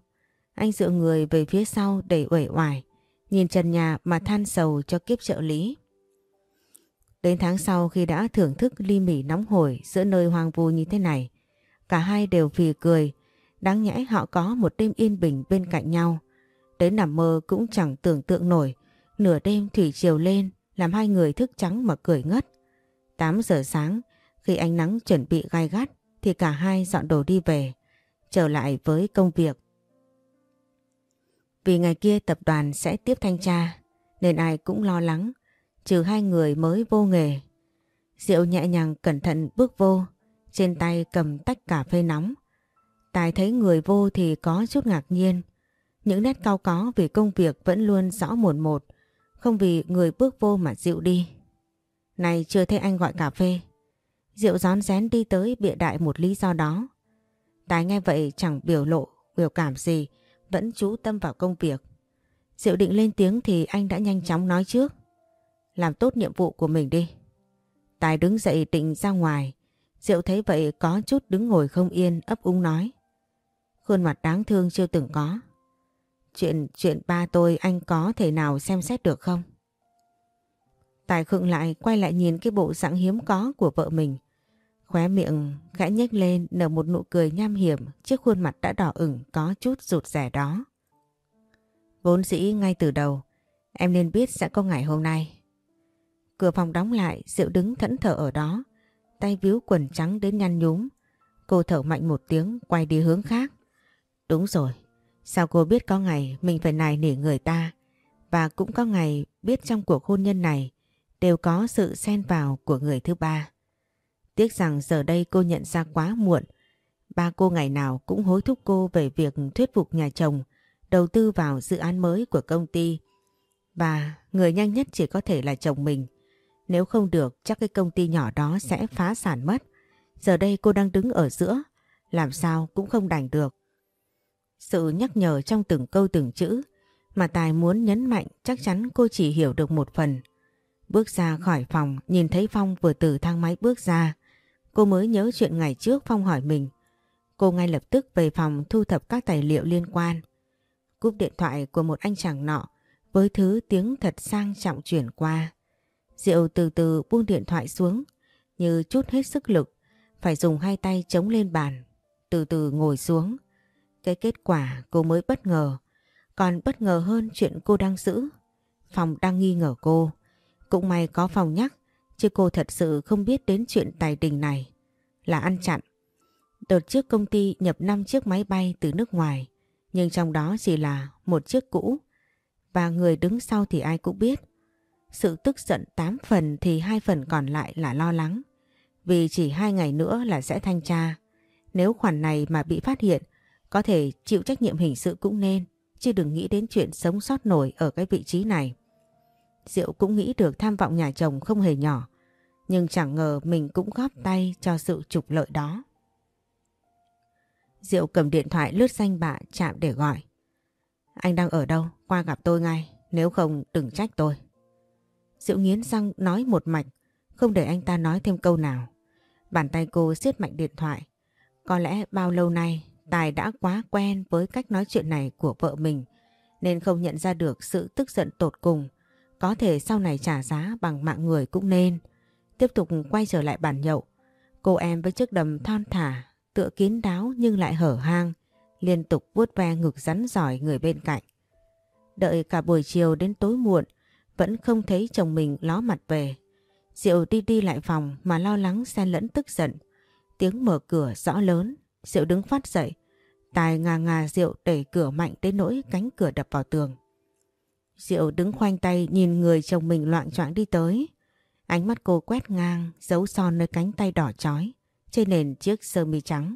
[SPEAKER 1] Anh dựa người về phía sau đầy uể oải, nhìn trần nhà mà than sầu cho kiếp trợ lý. Đến tháng sau khi đã thưởng thức ly mì nóng hổi giữa nơi hoang vu như thế này, cả hai đều phì cười, đáng nhẽ họ có một đêm yên bình bên cạnh nhau. Đến nằm mơ cũng chẳng tưởng tượng nổi, nửa đêm thủy chiều lên làm hai người thức trắng mà cười ngất. 8 giờ sáng, Khi ánh nắng chuẩn bị gai gắt thì cả hai dọn đồ đi về, trở lại với công việc. Vì ngày kia tập đoàn sẽ tiếp thanh tra nên ai cũng lo lắng, trừ hai người mới vô nghề. Diệu nhẹ nhàng cẩn thận bước vô, trên tay cầm tách cà phê nóng. Tài thấy người vô thì có chút ngạc nhiên. Những nét cao có vì công việc vẫn luôn rõ một một, không vì người bước vô mà dịu đi. Này chưa thấy anh gọi cà phê. Diệu rón rén đi tới bịa đại một lý do đó. Tài nghe vậy chẳng biểu lộ, biểu cảm gì, vẫn chú tâm vào công việc. Diệu định lên tiếng thì anh đã nhanh chóng nói trước. Làm tốt nhiệm vụ của mình đi. Tài đứng dậy định ra ngoài. Diệu thấy vậy có chút đứng ngồi không yên, ấp úng nói. Khuôn mặt đáng thương chưa từng có. Chuyện chuyện ba tôi anh có thể nào xem xét được không? Tài khựng lại, quay lại nhìn cái bộ dạng hiếm có của vợ mình. Khóe miệng khẽ nhếch lên nở một nụ cười nham hiểm trước khuôn mặt đã đỏ ửng có chút rụt rẻ đó. Vốn dĩ ngay từ đầu em nên biết sẽ có ngày hôm nay. Cửa phòng đóng lại Diệu đứng thẫn thờ ở đó tay víu quần trắng đến nhăn nhúm. Cô thở mạnh một tiếng quay đi hướng khác. Đúng rồi, sao cô biết có ngày mình phải nài nỉ người ta và cũng có ngày biết trong cuộc hôn nhân này đều có sự xen vào của người thứ ba. Tiếc rằng giờ đây cô nhận ra quá muộn. Ba cô ngày nào cũng hối thúc cô về việc thuyết phục nhà chồng đầu tư vào dự án mới của công ty. Và người nhanh nhất chỉ có thể là chồng mình. Nếu không được chắc cái công ty nhỏ đó sẽ phá sản mất. Giờ đây cô đang đứng ở giữa, làm sao cũng không đành được. Sự nhắc nhở trong từng câu từng chữ mà Tài muốn nhấn mạnh chắc chắn cô chỉ hiểu được một phần. Bước ra khỏi phòng nhìn thấy Phong vừa từ thang máy bước ra. Cô mới nhớ chuyện ngày trước Phong hỏi mình. Cô ngay lập tức về phòng thu thập các tài liệu liên quan. Cúp điện thoại của một anh chàng nọ với thứ tiếng thật sang trọng chuyển qua. Diệu từ từ buông điện thoại xuống, như chút hết sức lực, phải dùng hai tay chống lên bàn, từ từ ngồi xuống. Cái kết quả cô mới bất ngờ, còn bất ngờ hơn chuyện cô đang giữ. Phòng đang nghi ngờ cô. Cũng may có phòng nhắc chứ cô thật sự không biết đến chuyện tài đình này. Là ăn chặn. Đợt trước công ty nhập 5 chiếc máy bay từ nước ngoài nhưng trong đó chỉ là một chiếc cũ và người đứng sau thì ai cũng biết. Sự tức giận 8 phần thì hai phần còn lại là lo lắng. Vì chỉ hai ngày nữa là sẽ thanh tra. Nếu khoản này mà bị phát hiện, có thể chịu trách nhiệm hình sự cũng nên, chứ đừng nghĩ đến chuyện sống sót nổi ở cái vị trí này. Diệu cũng nghĩ được tham vọng nhà chồng không hề nhỏ, nhưng chẳng ngờ mình cũng góp tay cho sự trục lợi đó. Diệu cầm điện thoại lướt danh bạ chạm để gọi. Anh đang ở đâu? Qua gặp tôi ngay, nếu không đừng trách tôi. Diệu nghiến răng nói một mạch, không để anh ta nói thêm câu nào. Bàn tay cô siết mạnh điện thoại. Có lẽ bao lâu nay Tài đã quá quen với cách nói chuyện này của vợ mình nên không nhận ra được sự tức giận tột cùng. Có thể sau này trả giá bằng mạng người cũng nên. Tiếp tục quay trở lại bàn nhậu. Cô em với chiếc đầm thon thả, tựa kín đáo nhưng lại hở hang, liên tục vuốt ve ngực rắn giỏi người bên cạnh. Đợi cả buổi chiều đến tối muộn, vẫn không thấy chồng mình ló mặt về. Diệu đi đi lại phòng mà lo lắng xen lẫn tức giận. Tiếng mở cửa rõ lớn, Diệu đứng phát dậy. Tài ngà ngà Diệu đẩy cửa mạnh tới nỗi cánh cửa đập vào tường. Diệu đứng khoanh tay nhìn người chồng mình loạn choạng đi tới. Ánh mắt cô quét ngang, dấu son nơi cánh tay đỏ chói trên nền chiếc sơ mi trắng.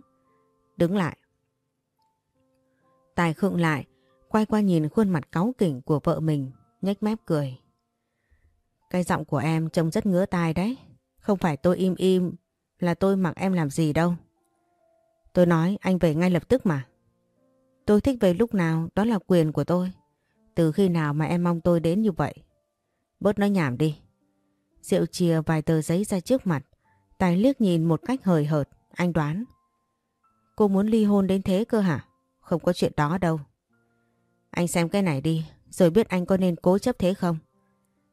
[SPEAKER 1] Đứng lại. Tài khựng lại, quay qua nhìn khuôn mặt cáu kỉnh của vợ mình, nhếch mép cười. Cái giọng của em trông rất ngứa tai đấy. Không phải tôi im im là tôi mặc em làm gì đâu. Tôi nói anh về ngay lập tức mà. Tôi thích về lúc nào đó là quyền của tôi. Từ khi nào mà em mong tôi đến như vậy? Bớt nói nhảm đi. Diệu chia vài tờ giấy ra trước mặt. Tài liếc nhìn một cách hời hợt. Anh đoán. Cô muốn ly hôn đến thế cơ hả? Không có chuyện đó đâu. Anh xem cái này đi. Rồi biết anh có nên cố chấp thế không?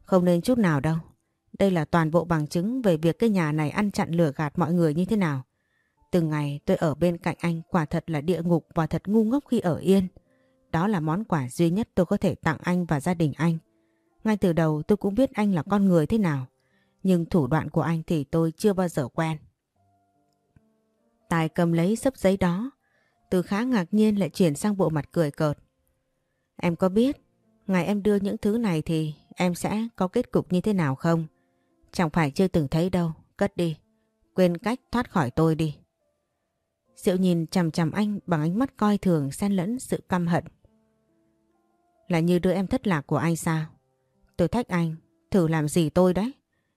[SPEAKER 1] Không nên chút nào đâu. Đây là toàn bộ bằng chứng về việc cái nhà này ăn chặn lửa gạt mọi người như thế nào. Từng ngày tôi ở bên cạnh anh quả thật là địa ngục và thật ngu ngốc khi ở yên. Đó là món quà duy nhất tôi có thể tặng anh và gia đình anh. Ngay từ đầu tôi cũng biết anh là con người thế nào. Nhưng thủ đoạn của anh thì tôi chưa bao giờ quen. Tài cầm lấy sấp giấy đó. Từ khá ngạc nhiên lại chuyển sang bộ mặt cười cợt. Em có biết, ngày em đưa những thứ này thì em sẽ có kết cục như thế nào không? Chẳng phải chưa từng thấy đâu, cất đi. Quên cách thoát khỏi tôi đi. Diệu nhìn chằm chằm anh bằng ánh mắt coi thường xen lẫn sự căm hận. Là như đứa em thất lạc của anh sao? Tôi thách anh, thử làm gì tôi đấy?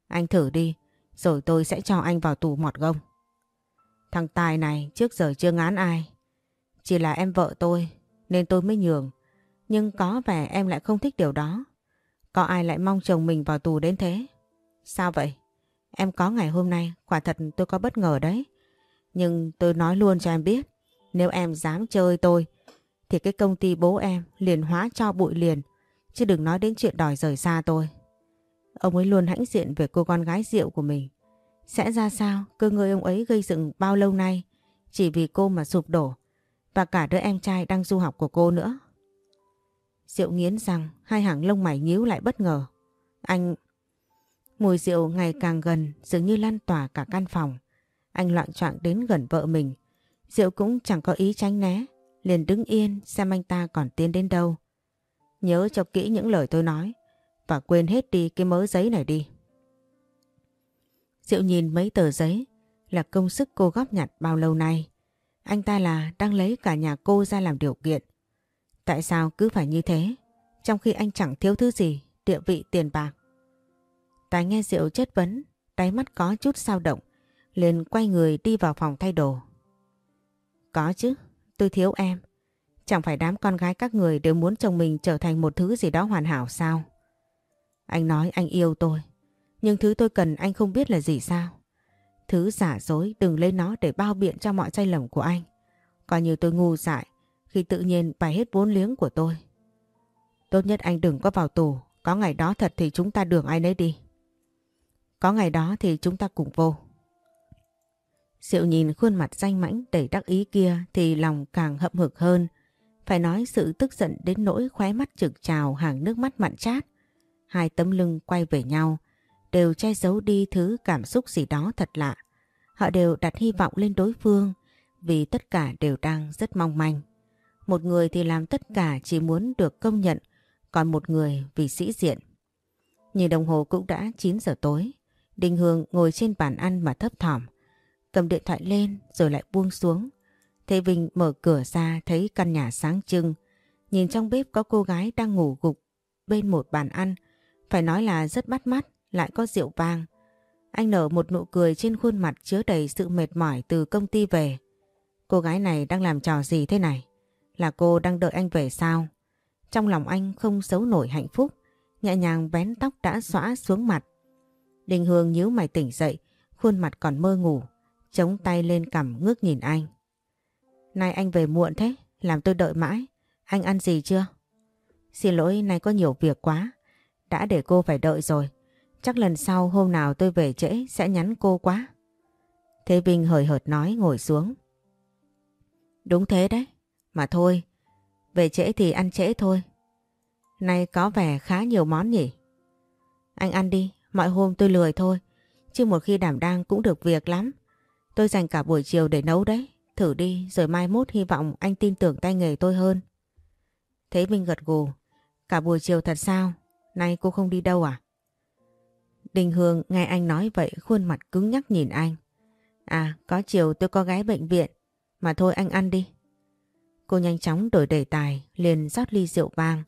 [SPEAKER 1] Anh thử đi, rồi tôi sẽ cho anh vào tù mọt gông. Thằng Tài này trước giờ chưa ngán ai. Chỉ là em vợ tôi, nên tôi mới nhường. Nhưng có vẻ em lại không thích điều đó. Có ai lại mong chồng mình vào tù đến thế? Sao vậy? Em có ngày hôm nay, quả thật tôi có bất ngờ đấy. Nhưng tôi nói luôn cho em biết, nếu em dám chơi tôi, thì cái công ty bố em liền hóa cho bụi liền, chứ đừng nói đến chuyện đòi rời xa tôi. Ông ấy luôn hãnh diện về cô con gái rượu của mình. Sẽ ra sao cơ ngơi ông ấy gây dựng bao lâu nay chỉ vì cô mà sụp đổ và cả đứa em trai đang du học của cô nữa. Diệu nghiến rằng hai hàng lông mày nhíu lại bất ngờ. Anh... Mùi rượu ngày càng gần dường như lan tỏa cả căn phòng. Anh loạn trọng đến gần vợ mình. Diệu cũng chẳng có ý tránh né. Liền đứng yên xem anh ta còn tiến đến đâu. Nhớ cho kỹ những lời tôi nói. Và quên hết đi cái mớ giấy này đi. Diệu nhìn mấy tờ giấy là công sức cô góp nhặt bao lâu nay. Anh ta là đang lấy cả nhà cô ra làm điều kiện. Tại sao cứ phải như thế? Trong khi anh chẳng thiếu thứ gì, địa vị tiền bạc. Tài nghe Diệu chất vấn, đáy mắt có chút sao động, liền quay người đi vào phòng thay đồ. Có chứ, tôi thiếu em. Chẳng phải đám con gái các người đều muốn chồng mình trở thành một thứ gì đó hoàn hảo sao? Anh nói anh yêu tôi, nhưng thứ tôi cần anh không biết là gì sao? Thứ giả dối đừng lấy nó để bao biện cho mọi sai lầm của anh. Coi như tôi ngu dại khi tự nhiên bày hết vốn liếng của tôi. Tốt nhất anh đừng có vào tù, có ngày đó thật thì chúng ta đường ai nấy đi. Có ngày đó thì chúng ta cùng vô. Diệu nhìn khuôn mặt danh mãnh đầy đắc ý kia thì lòng càng hậm hực hơn. Phải nói sự tức giận đến nỗi khóe mắt trực trào hàng nước mắt mặn chát. Hai tấm lưng quay về nhau, đều che giấu đi thứ cảm xúc gì đó thật lạ. Họ đều đặt hy vọng lên đối phương vì tất cả đều đang rất mong manh. Một người thì làm tất cả chỉ muốn được công nhận, còn một người vì sĩ diện. Nhìn đồng hồ cũng đã 9 giờ tối. Đình Hương ngồi trên bàn ăn mà thấp thỏm. Cầm điện thoại lên rồi lại buông xuống. Thế Vinh mở cửa ra thấy căn nhà sáng trưng. Nhìn trong bếp có cô gái đang ngủ gục bên một bàn ăn. Phải nói là rất bắt mắt, lại có rượu vang. Anh nở một nụ cười trên khuôn mặt chứa đầy sự mệt mỏi từ công ty về. Cô gái này đang làm trò gì thế này? Là cô đang đợi anh về sao? Trong lòng anh không giấu nổi hạnh phúc, nhẹ nhàng vén tóc đã xõa xuống mặt. Đình Hương nhíu mày tỉnh dậy, khuôn mặt còn mơ ngủ, chống tay lên cằm ngước nhìn anh. Nay anh về muộn thế, làm tôi đợi mãi. Anh ăn gì chưa? Xin lỗi, nay có nhiều việc quá. Đã để cô phải đợi rồi. Chắc lần sau hôm nào tôi về trễ sẽ nhắn cô quá. Thế Vinh hời hợt nói ngồi xuống. Đúng thế đấy. Mà thôi, về trễ thì ăn trễ thôi. Nay có vẻ khá nhiều món nhỉ? Anh ăn đi, mọi hôm tôi lười thôi. Chứ một khi đảm đang cũng được việc lắm. Tôi dành cả buổi chiều để nấu đấy. Thử đi, rồi mai mốt hy vọng anh tin tưởng tay nghề tôi hơn. Thế Vinh gật gù. Cả buổi chiều thật sao? Nay cô không đi đâu à? Đình Hương nghe anh nói vậy, khuôn mặt cứng nhắc nhìn anh. À có chiều tôi có gái bệnh viện. Mà thôi anh ăn đi. Cô nhanh chóng đổi đề tài, liền rót ly rượu vang.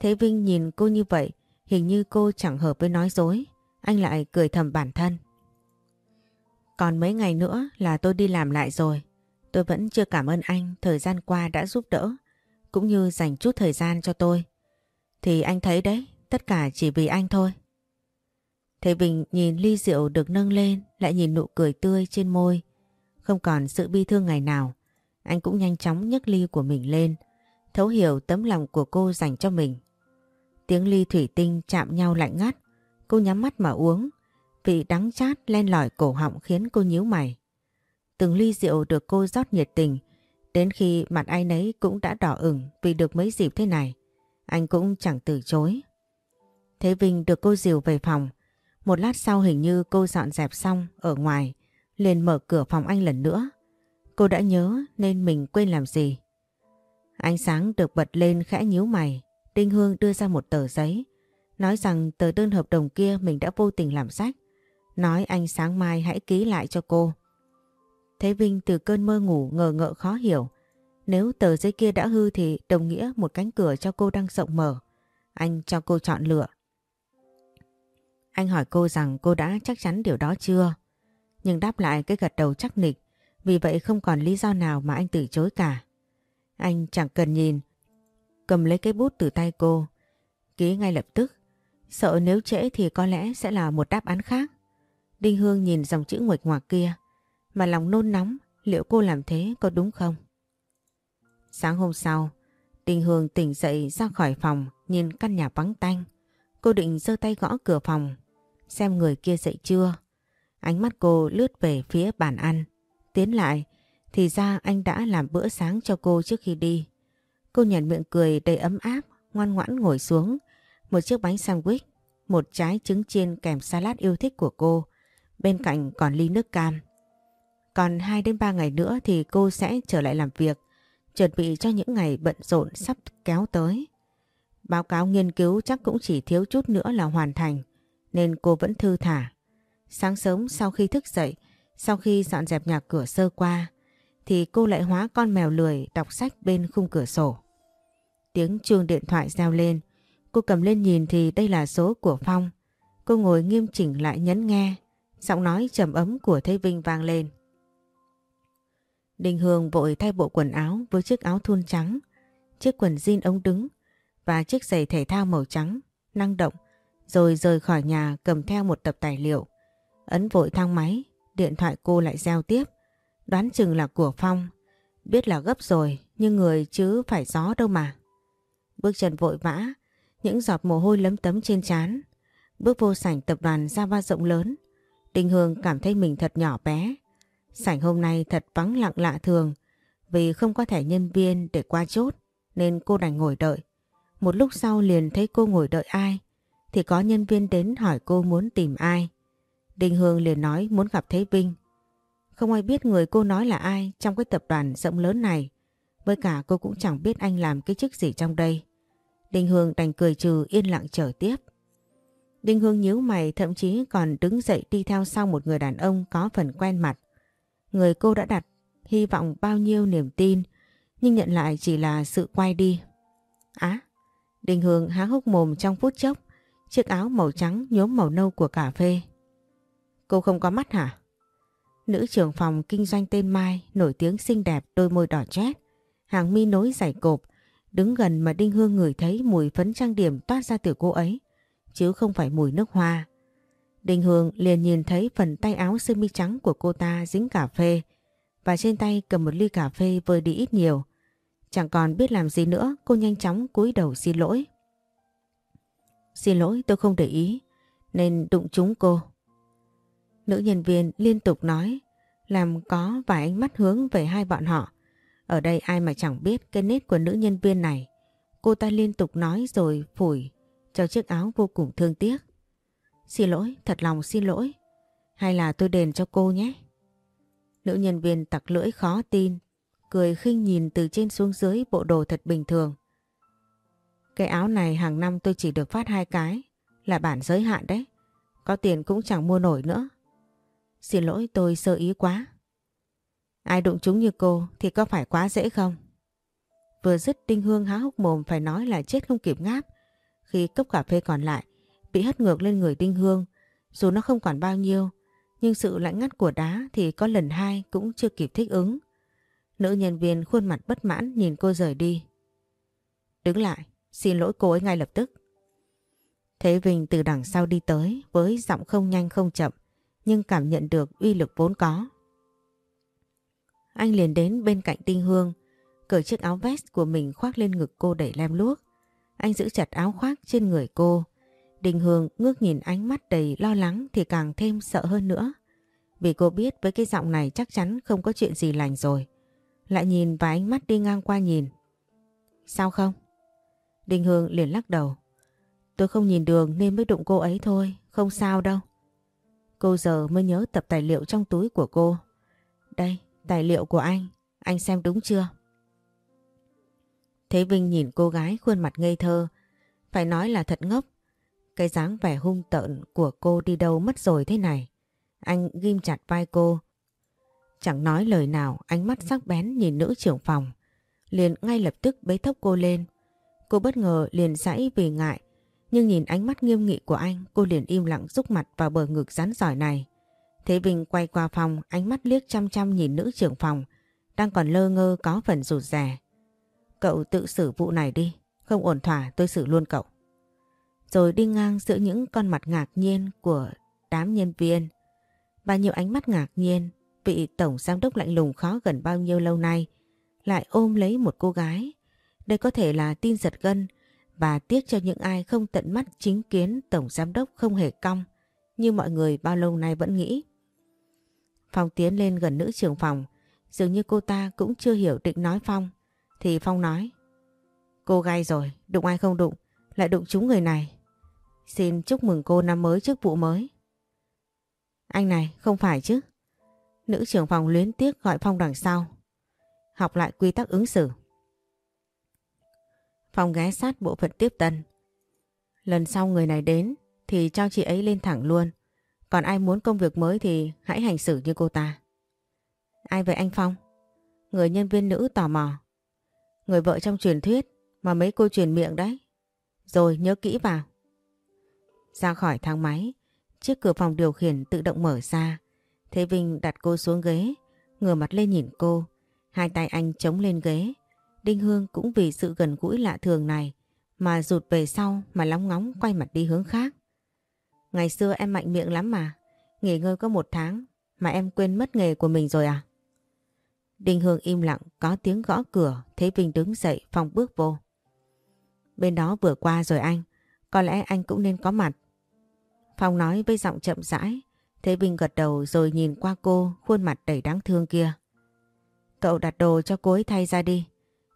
[SPEAKER 1] Thế Vinh nhìn cô như vậy, hình như cô chẳng hợp với nói dối. Anh lại cười thầm bản thân. Còn mấy ngày nữa là tôi đi làm lại rồi. Tôi vẫn chưa cảm ơn anh thời gian qua đã giúp đỡ cũng như dành chút thời gian cho tôi. Thì anh thấy đấy, tất cả chỉ vì anh thôi. Thầy Bình nhìn ly rượu được nâng lên lại nhìn nụ cười tươi trên môi. Không còn sự bi thương ngày nào. Anh cũng nhanh chóng nhấc ly của mình lên. Thấu hiểu tấm lòng của cô dành cho mình. Tiếng ly thủy tinh chạm nhau lạnh ngắt. Cô nhắm mắt mà uống. Vị đắng chát len lỏi cổ họng khiến cô nhíu mày. Từng ly rượu được cô rót nhiệt tình. Đến khi mặt ai nấy cũng đã đỏ ửng vì được mấy dịp thế này. Anh cũng chẳng từ chối. Thế Vinh được cô dìu về phòng. Một lát sau hình như cô dọn dẹp xong ở ngoài, liền mở cửa phòng anh lần nữa. Cô đã nhớ nên mình quên làm gì. Ánh sáng được bật lên khẽ nhíu mày. Đinh Hương đưa ra một tờ giấy. Nói rằng tờ đơn hợp đồng kia mình đã vô tình làm sách. Nói anh sáng mai hãy ký lại cho cô. Thế Vinh từ cơn mơ ngủ ngờ ngợ khó hiểu. Nếu tờ giấy kia đã hư thì đồng nghĩa một cánh cửa cho cô đang rộng mở. Anh cho cô chọn lựa. Anh hỏi cô rằng cô đã chắc chắn điều đó chưa? Nhưng đáp lại cái gật đầu chắc nịch. Vì vậy không còn lý do nào mà anh từ chối cả. Anh chẳng cần nhìn. Cầm lấy cái bút từ tay cô. Ký ngay lập tức. Sợ nếu trễ thì có lẽ sẽ là một đáp án khác. Đinh Hương nhìn dòng chữ nguệch ngoạc kia. Mà lòng nôn nóng liệu cô làm thế có đúng không? Sáng hôm sau, Đinh Hương tỉnh dậy ra khỏi phòng nhìn căn nhà vắng tanh. Cô định giơ tay gõ cửa phòng xem người kia dậy chưa. Ánh mắt cô lướt về phía bàn ăn. Tiến lại thì ra anh đã làm bữa sáng cho cô trước khi đi. Cô nhận miệng cười đầy ấm áp, ngoan ngoãn ngồi xuống. Một chiếc bánh sandwich, một trái trứng chiên kèm salad yêu thích của cô. Bên cạnh còn ly nước cam. Còn 2 đến 3 ngày nữa thì cô sẽ trở lại làm việc, chuẩn bị cho những ngày bận rộn sắp kéo tới. Báo cáo nghiên cứu chắc cũng chỉ thiếu chút nữa là hoàn thành, nên cô vẫn thư thả. Sáng sớm sau khi thức dậy, sau khi dọn dẹp nhà cửa sơ qua, thì cô lại hóa con mèo lười đọc sách bên khung cửa sổ. Tiếng chuông điện thoại reo lên, cô cầm lên nhìn thì đây là số của Phong. Cô ngồi nghiêm chỉnh lại nhấn nghe, giọng nói trầm ấm của Thế Vinh vang lên. Đình Hương vội thay bộ quần áo với chiếc áo thun trắng, chiếc quần jean ống đứng và chiếc giày thể thao màu trắng, năng động, rồi rời khỏi nhà cầm theo một tập tài liệu. Ấn vội thang máy, điện thoại cô lại reo tiếp. Đoán chừng là của Phong. Biết là gấp rồi, nhưng người chứ phải gió đâu mà. Bước chân vội vã, những giọt mồ hôi lấm tấm trên trán. Bước vô sảnh tập đoàn ra va rộng lớn. Đình Hương cảm thấy mình thật nhỏ bé. Sảnh hôm nay thật vắng lặng lạ thường. Vì không có thẻ nhân viên để qua chốt, nên cô đành ngồi đợi. Một lúc sau liền thấy cô ngồi đợi ai, thì có nhân viên đến hỏi cô muốn tìm ai. Đình Hương liền nói muốn gặp Thế Vinh. Không ai biết người cô nói là ai trong cái tập đoàn rộng lớn này. Với cả cô cũng chẳng biết anh làm cái chức gì trong đây. Đình Hương đành cười trừ yên lặng chờ tiếp. Đinh Hương nhíu mày thậm chí còn đứng dậy đi theo sau một người đàn ông có phần quen mặt. Người cô đã đặt hy vọng bao nhiêu niềm tin nhưng nhận lại chỉ là sự quay đi. Á, Đinh Hương há hốc mồm trong phút chốc chiếc áo màu trắng nhuốm màu nâu của cà phê. Cô không có mắt hả? Nữ trưởng phòng kinh doanh tên Mai nổi tiếng xinh đẹp đôi môi đỏ chét, hàng mi nối dày cộp, đứng gần mà Đinh Hương ngửi thấy mùi phấn trang điểm toát ra từ cô ấy, chứ không phải mùi nước hoa. Đình Hương liền nhìn thấy phần tay áo sơ mi trắng của cô ta dính cà phê và trên tay cầm một ly cà phê vơi đi ít nhiều. Chẳng còn biết làm gì nữa, cô nhanh chóng cúi đầu xin lỗi. Xin lỗi tôi không để ý, nên đụng trúng cô. Nữ nhân viên liên tục nói, làm có vài ánh mắt hướng về hai bọn họ. Ở đây ai mà chẳng biết cái nét của nữ nhân viên này. Cô ta liên tục nói rồi phủi cho chiếc áo vô cùng thương tiếc. Xin lỗi, thật lòng xin lỗi. Hay là tôi đền cho cô nhé. Nữ nhân viên tặc lưỡi khó tin, cười khinh nhìn từ trên xuống dưới bộ đồ thật bình thường. Cái áo này hàng năm tôi chỉ được phát hai cái, là bản giới hạn đấy. Có tiền cũng chẳng mua nổi nữa. Xin lỗi tôi sơ ý quá. Ai đụng chúng như cô thì có phải quá dễ không? Vừa dứt Đinh Hương há hốc mồm phải nói là chết không kịp ngáp. Khi cốc cà phê còn lại bị hất ngược lên người Đinh Hương, dù nó không còn bao nhiêu, nhưng sự lạnh ngắt của đá thì có lần hai cũng chưa kịp thích ứng. Nữ nhân viên khuôn mặt bất mãn nhìn cô rời đi. Đứng lại, xin lỗi cô ấy ngay lập tức. Thế Vinh từ đằng sau đi tới với giọng không nhanh không chậm nhưng cảm nhận được uy lực vốn có. Anh liền đến bên cạnh Tinh Hương, cởi chiếc áo vest của mình khoác lên ngực cô đẩy lem luốc. Anh giữ chặt áo khoác trên người cô. Đình Hương ngước nhìn ánh mắt đầy lo lắng thì càng thêm sợ hơn nữa. Vì cô biết với cái giọng này chắc chắn không có chuyện gì lành rồi. Lại nhìn và ánh mắt đi ngang qua nhìn. Sao không? Đình Hương liền lắc đầu. Tôi không nhìn đường nên mới đụng cô ấy thôi, không sao đâu. Cô giờ mới nhớ tập tài liệu trong túi của cô. Đây, Tài liệu của anh, anh xem đúng chưa? Thế Vinh nhìn cô gái khuôn mặt ngây thơ, phải nói là thật ngốc. Cái dáng vẻ hung tợn của cô đi đâu mất rồi thế này. Anh ghim chặt vai cô. Chẳng nói lời nào, ánh mắt sắc bén nhìn nữ trưởng phòng. Liền ngay lập tức bế thốc cô lên. Cô bất ngờ liền giãy vì ngại. Nhưng nhìn ánh mắt nghiêm nghị của anh, cô liền im lặng rúc mặt vào bờ ngực rắn giỏi này. Thế Vinh quay qua phòng, ánh mắt liếc chăm chăm nhìn nữ trưởng phòng, đang còn lơ ngơ có phần rụt rè. Cậu tự xử vụ này đi, không ổn thỏa tôi xử luôn cậu. Rồi đi ngang giữa những con mặt ngạc nhiên của đám nhân viên. Bao nhiêu ánh mắt ngạc nhiên, vị tổng giám đốc lạnh lùng khó gần bao nhiêu lâu nay, lại ôm lấy một cô gái. Đây có thể là tin giật gân và tiếc cho những ai không tận mắt chính kiến tổng giám đốc không hề cong như mọi người bao lâu nay vẫn nghĩ. Phong tiến lên gần nữ trưởng phòng, dường như cô ta cũng chưa hiểu định nói Phong. Thì Phong nói, cô gay rồi, đụng ai không đụng, lại đụng chúng người này. Xin chúc mừng cô năm mới trước vụ mới. Anh này, không phải chứ. Nữ trưởng phòng luyến tiếc gọi Phong đằng sau. Học lại quy tắc ứng xử. Phong ghé sát bộ phận tiếp tân. Lần sau người này đến thì cho chị ấy lên thẳng luôn. Còn ai muốn công việc mới thì hãy hành xử như cô ta. Ai vậy anh Phong? Người nhân viên nữ tò mò. Người vợ trong truyền thuyết mà mấy cô truyền miệng đấy. Rồi nhớ kỹ vào. Ra khỏi thang máy, chiếc cửa phòng điều khiển tự động mở ra. Thế Vinh đặt cô xuống ghế, ngửa mặt lên nhìn cô. Hai tay anh chống lên ghế. Đinh Hương cũng vì sự gần gũi lạ thường này mà rụt về sau mà lóng ngóng quay mặt đi hướng khác. Ngày xưa em mạnh miệng lắm mà. Nghỉ ngơi có một tháng mà em quên mất nghề của mình rồi à? Đinh Hương im lặng, có tiếng gõ cửa, Thế Vinh đứng dậy, Phong bước vô. Bên đó vừa qua rồi anh. Có lẽ anh cũng nên có mặt. Phong nói với giọng chậm rãi. Thế Vinh gật đầu rồi nhìn qua cô, khuôn mặt đầy đáng thương kia. Cậu đặt đồ cho cô ấy thay ra đi.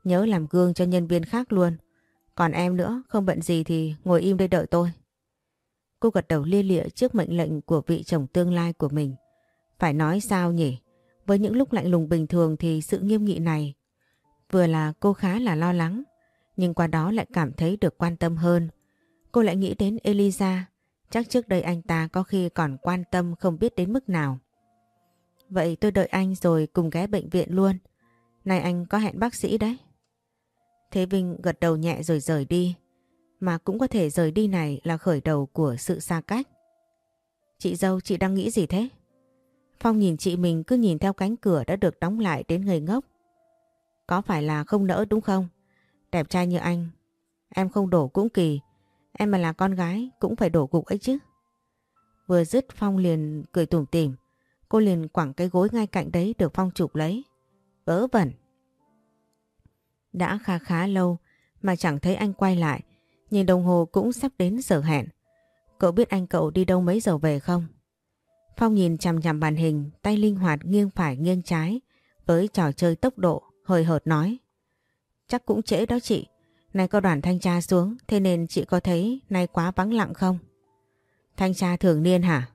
[SPEAKER 1] Nhớ làm gương cho nhân viên khác luôn. Còn em nữa, không bận gì thì ngồi im đây đợi tôi. Cô gật đầu lia lịa trước mệnh lệnh của vị chồng tương lai của mình. Phải nói sao nhỉ? Với những lúc lạnh lùng bình thường thì sự nghiêm nghị này vừa là cô khá là lo lắng, nhưng qua đó lại cảm thấy được quan tâm hơn. Cô lại nghĩ đến Eliza, chắc trước đây anh ta có khi còn quan tâm không biết đến mức nào. Vậy tôi đợi anh rồi cùng ghé bệnh viện luôn. Này anh có hẹn bác sĩ đấy. Thế Vinh gật đầu nhẹ rồi rời đi. Mà cũng có thể rời đi này là khởi đầu của sự xa cách. Chị dâu chị đang nghĩ gì thế? Phong nhìn chị mình cứ nhìn theo cánh cửa đã được đóng lại đến ngây ngốc. Có phải là không nỡ đúng không? Đẹp trai như anh. Em không đổ cũng kỳ. Em mà là con gái cũng phải đổ gục ấy chứ. Vừa dứt Phong liền cười tủm tỉm. Cô liền quẳng cái gối ngay cạnh đấy được Phong chụp lấy. Vớ vẩn. Đã khá khá lâu mà chẳng thấy anh quay lại. Nhìn đồng hồ cũng sắp đến giờ hẹn. Cậu biết anh cậu đi đâu mấy giờ về không? Phong nhìn chằm chằm màn hình, tay linh hoạt nghiêng phải nghiêng trái với trò chơi tốc độ, hơi hợt nói. Chắc cũng trễ đó chị. Nay có đoàn thanh tra xuống, thế nên chị có thấy nay quá vắng lặng không? Thanh tra thường niên hả?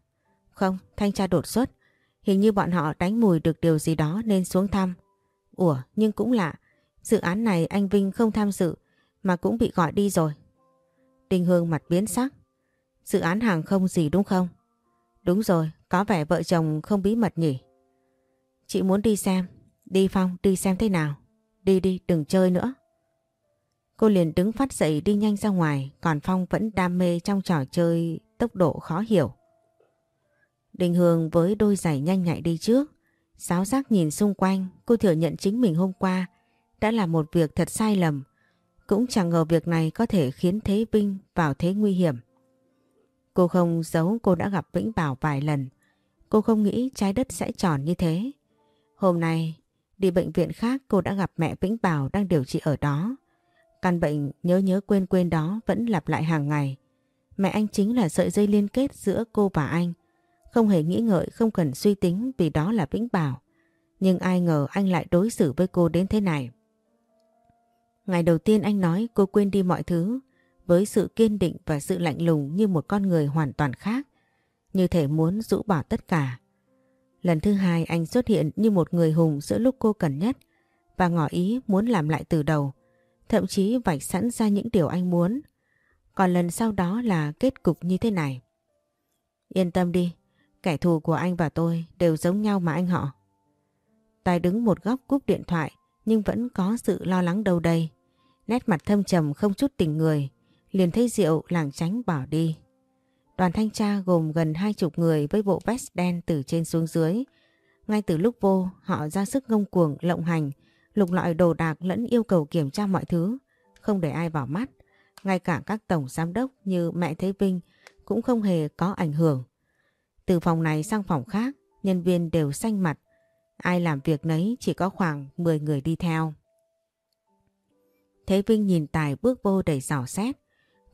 [SPEAKER 1] Không, thanh tra đột xuất. Hình như bọn họ đánh mùi được điều gì đó nên xuống thăm. Ủa, nhưng cũng lạ. Dự án này anh Vinh không tham dự mà cũng bị gọi đi rồi. Đình Hương mặt biến sắc. Dự án hàng không gì đúng không? Đúng rồi, có vẻ vợ chồng không bí mật nhỉ. Chị muốn đi xem. Đi Phong, đi xem thế nào. Đi đi, đừng chơi nữa. Cô liền đứng phát dậy đi nhanh ra ngoài, còn Phong vẫn đam mê trong trò chơi tốc độ khó hiểu. Đình Hương với đôi giày nhanh nhạy đi trước, giáo giác nhìn xung quanh, cô thừa nhận chính mình hôm qua đã làm một việc thật sai lầm. Cũng chẳng ngờ việc này có thể khiến Thế Vinh vào thế nguy hiểm. Cô không giấu cô đã gặp Vĩnh Bảo vài lần. Cô không nghĩ trái đất sẽ tròn như thế. Hôm nay, đi bệnh viện khác cô đã gặp mẹ Vĩnh Bảo đang điều trị ở đó. Căn bệnh nhớ nhớ quên quên đó vẫn lặp lại hàng ngày. Mẹ anh chính là sợi dây liên kết giữa cô và anh. Không hề nghĩ ngợi, không cần suy tính vì đó là Vĩnh Bảo. Nhưng ai ngờ anh lại đối xử với cô đến thế này. Ngày đầu tiên anh nói cô quên đi mọi thứ với sự kiên định và sự lạnh lùng như một con người hoàn toàn khác. Như thể muốn rũ bỏ tất cả. Lần thứ hai anh xuất hiện như một người hùng giữa lúc cô cần nhất và ngỏ ý muốn làm lại từ đầu, thậm chí vạch sẵn ra những điều anh muốn. Còn lần sau đó là kết cục như thế này. Yên tâm đi, kẻ thù của anh và tôi đều giống nhau mà anh họ. Tài đứng một góc cúp điện thoại nhưng vẫn có sự lo lắng đâu đây. Nét mặt thâm trầm không chút tình người, liền thấy rượu làng tránh bỏ đi. Đoàn thanh tra gồm gần hai chục người với bộ vest đen từ trên xuống dưới. Ngay từ lúc vô, họ ra sức ngông cuồng, lộng hành, lục lọi đồ đạc lẫn yêu cầu kiểm tra mọi thứ, không để ai vào mắt. Ngay cả các tổng giám đốc như mẹ Thế Vinh cũng không hề có ảnh hưởng. Từ phòng này sang phòng khác, nhân viên đều xanh mặt. Ai làm việc nấy chỉ có khoảng 10 người đi theo. Thế Vinh nhìn Tài bước vô đầy giỏ xét.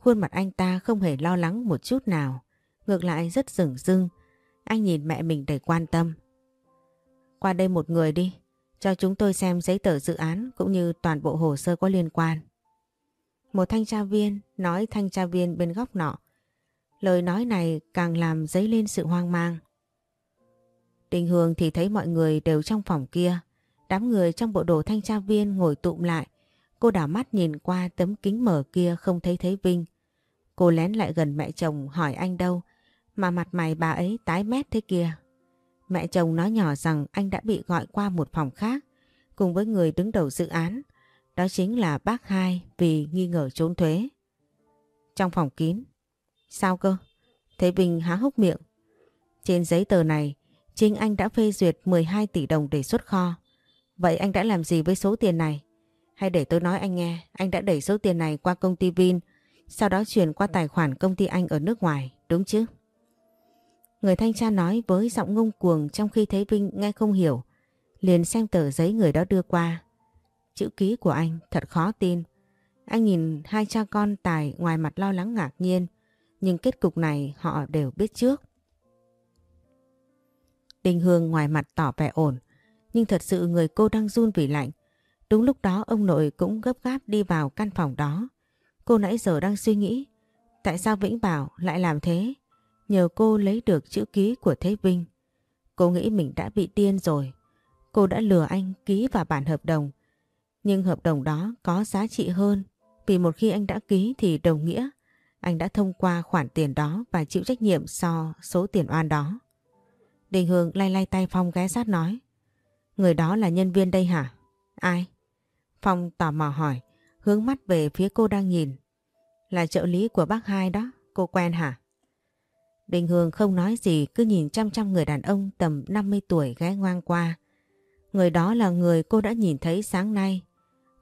[SPEAKER 1] Khuôn mặt anh ta không hề lo lắng một chút nào. Ngược lại rất rừng rưng. Anh nhìn mẹ mình đầy quan tâm. Qua đây một người đi. Cho chúng tôi xem giấy tờ dự án cũng như toàn bộ hồ sơ có liên quan. Một thanh tra viên nói thanh tra viên bên góc nọ. Lời nói này càng làm dấy lên sự hoang mang. Đình Hương thì thấy mọi người đều trong phòng kia. Đám người trong bộ đồ thanh tra viên ngồi tụm lại. Cô đảo mắt nhìn qua tấm kính mở kia không thấy thấy Vinh. Cô lén lại gần mẹ chồng hỏi anh đâu mà mặt mày bà ấy tái mét thế kia. Mẹ chồng nói nhỏ rằng anh đã bị gọi qua một phòng khác cùng với người đứng đầu dự án. Đó chính là bác hai vì nghi ngờ trốn thuế. Trong phòng kín. Sao cơ? Thế bình há hốc miệng. Trên giấy tờ này, chính anh đã phê duyệt 12 tỷ đồng để xuất kho. Vậy anh đã làm gì với số tiền này? Hay để tôi nói anh nghe, anh đã đẩy số tiền này qua công ty Vin, sau đó chuyển qua tài khoản công ty anh ở nước ngoài, đúng chứ? Người thanh tra nói với giọng ngông cuồng trong khi thấy Vinh nghe không hiểu. Liền xem tờ giấy người đó đưa qua. Chữ ký của anh thật khó tin. Anh nhìn hai cha con Tài ngoài mặt lo lắng ngạc nhiên, nhưng kết cục này họ đều biết trước. Đình Hương ngoài mặt tỏ vẻ ổn, nhưng thật sự người cô đang run vì lạnh. Đúng lúc đó ông nội cũng gấp gáp đi vào căn phòng đó. Cô nãy giờ đang suy nghĩ, tại sao Vĩnh Bảo lại làm thế? Nhờ cô lấy được chữ ký của Thế Vinh. Cô nghĩ mình đã bị điên rồi. Cô đã lừa anh ký vào bản hợp đồng. Nhưng hợp đồng đó có giá trị hơn vì một khi anh đã ký thì đồng nghĩa anh đã thông qua khoản tiền đó và chịu trách nhiệm so số tiền oan đó. Đình Hương lay lay tay Phong ghé sát nói. Người đó là nhân viên đây hả? Ai? Phong tò mò hỏi, hướng mắt về phía cô đang nhìn. Là trợ lý của bác hai đó, cô quen hả? Đình Hương không nói gì cứ nhìn chăm chăm người đàn ông tầm 50 tuổi ghé ngoang qua. Người đó là người cô đã nhìn thấy sáng nay.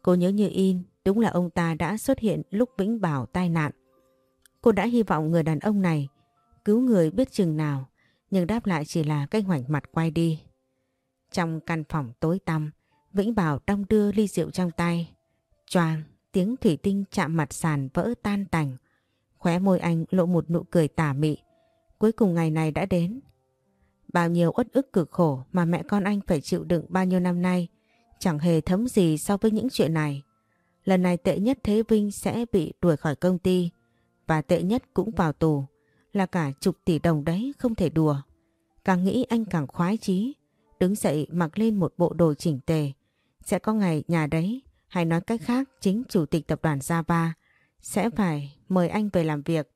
[SPEAKER 1] Cô nhớ như in, đúng là ông ta đã xuất hiện lúc Vĩnh Bảo tai nạn. Cô đã hy vọng người đàn ông này cứu người biết chừng nào, nhưng đáp lại chỉ là cái ngoảnh mặt quay đi. Trong căn phòng tối tăm, Vĩnh Bảo đong đưa ly rượu trong tay. Choàng, tiếng thủy tinh chạm mặt sàn vỡ tan tành. Khóe môi anh lộ một nụ cười tà mị. Cuối cùng ngày này đã đến. Bao nhiêu uất ức cực khổ mà mẹ con anh phải chịu đựng bao nhiêu năm nay chẳng hề thấm gì so với những chuyện này. Lần này tệ nhất Thế Vinh sẽ bị đuổi khỏi công ty và tệ nhất cũng vào tù là cả chục tỷ đồng đấy không thể đùa. Càng nghĩ anh càng khoái chí đứng dậy mặc lên một bộ đồ chỉnh tề. Sẽ có ngày nhà đấy hay nói cách khác chính chủ tịch tập đoàn Java sẽ phải mời anh về làm việc.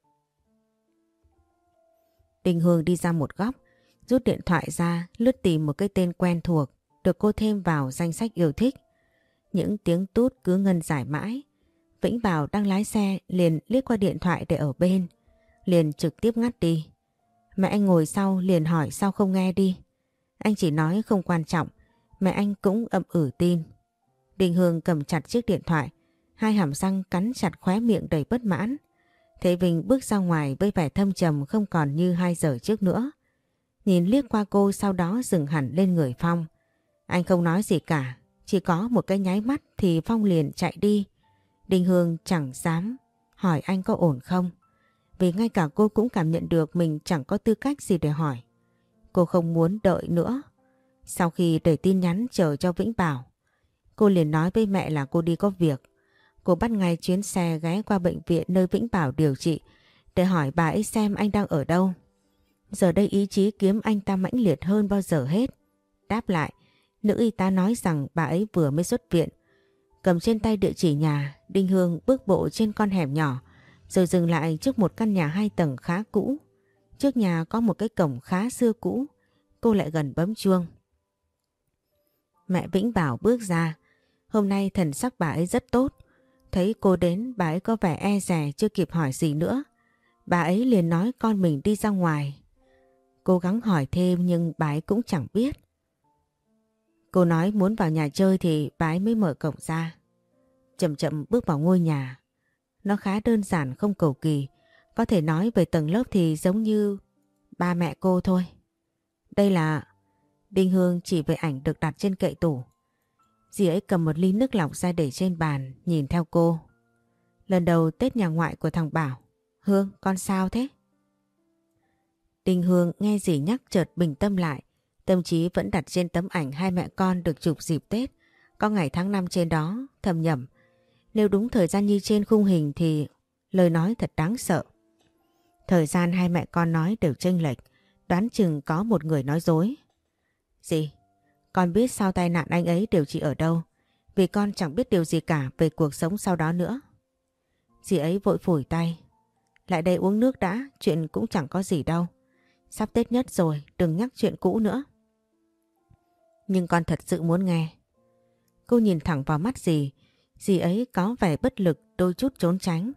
[SPEAKER 1] Đình Hương đi ra một góc, rút điện thoại ra, lướt tìm một cái tên quen thuộc, được cô thêm vào danh sách yêu thích. Những tiếng tút cứ ngân giải mãi. Vĩnh Bảo đang lái xe liền liếc qua điện thoại để ở bên, liền trực tiếp ngắt đi. Mẹ anh ngồi sau liền hỏi sao không nghe đi. Anh chỉ nói không quan trọng, mẹ anh cũng ậm ử tin. Đình Hương cầm chặt chiếc điện thoại, hai hàm răng cắn chặt khóe miệng đầy bất mãn. Thế Vinh bước ra ngoài với vẻ thâm trầm không còn như hai giờ trước nữa. Nhìn liếc qua cô sau đó dừng hẳn lên người Phong. Anh không nói gì cả, chỉ có một cái nháy mắt thì Phong liền chạy đi. Đình Hương chẳng dám hỏi anh có ổn không. Vì ngay cả cô cũng cảm nhận được mình chẳng có tư cách gì để hỏi. Cô không muốn đợi nữa. Sau khi để tin nhắn chờ cho Vĩnh Bảo, cô liền nói với mẹ là cô đi có việc. Cô bắt ngay chuyến xe ghé qua bệnh viện nơi Vĩnh Bảo điều trị để hỏi bà ấy xem anh đang ở đâu. Giờ đây ý chí kiếm anh ta mãnh liệt hơn bao giờ hết. Đáp lại, nữ y tá nói rằng bà ấy vừa mới xuất viện. Cầm trên tay địa chỉ nhà, Đinh Hương bước bộ trên con hẻm nhỏ, rồi dừng lại trước một căn nhà hai tầng khá cũ. Trước nhà có một cái cổng khá xưa cũ, cô lại gần bấm chuông. Mẹ Vĩnh Bảo bước ra, hôm nay thần sắc bà ấy rất tốt. Thấy cô đến, bà ấy có vẻ e rè chưa kịp hỏi gì nữa. Bà ấy liền nói con mình đi ra ngoài. Cố gắng hỏi thêm nhưng bà ấy cũng chẳng biết. Cô nói muốn vào nhà chơi thì bà ấy mới mở cổng ra. Chậm chậm bước vào ngôi nhà. Nó khá đơn giản, không cầu kỳ. Có thể nói về tầng lớp thì giống như ba mẹ cô thôi. Đây là... Đinh Hương chỉ về ảnh được đặt trên kệ tủ. Dì ấy cầm một ly nước lọc ra để trên bàn, nhìn theo cô. Lần đầu Tết nhà ngoại của thằng Bảo. Hương, con sao thế? Đình Hương nghe dì nhắc chợt bình tâm lại. Tâm trí vẫn đặt trên tấm ảnh hai mẹ con được chụp dịp Tết. Có ngày tháng năm trên đó, thầm nhầm. Nếu đúng thời gian như trên khung hình thì lời nói thật đáng sợ. Thời gian hai mẹ con nói đều chênh lệch, đoán chừng có một người nói dối. Gì? Con biết sau tai nạn anh ấy điều trị ở đâu, vì con chẳng biết điều gì cả về cuộc sống sau đó nữa. Dì ấy vội phủi tay. Lại đây uống nước đã, chuyện cũng chẳng có gì đâu. Sắp Tết nhất rồi, đừng nhắc chuyện cũ nữa. Nhưng con thật sự muốn nghe. Cô nhìn thẳng vào mắt dì, dì ấy có vẻ bất lực đôi chút trốn tránh.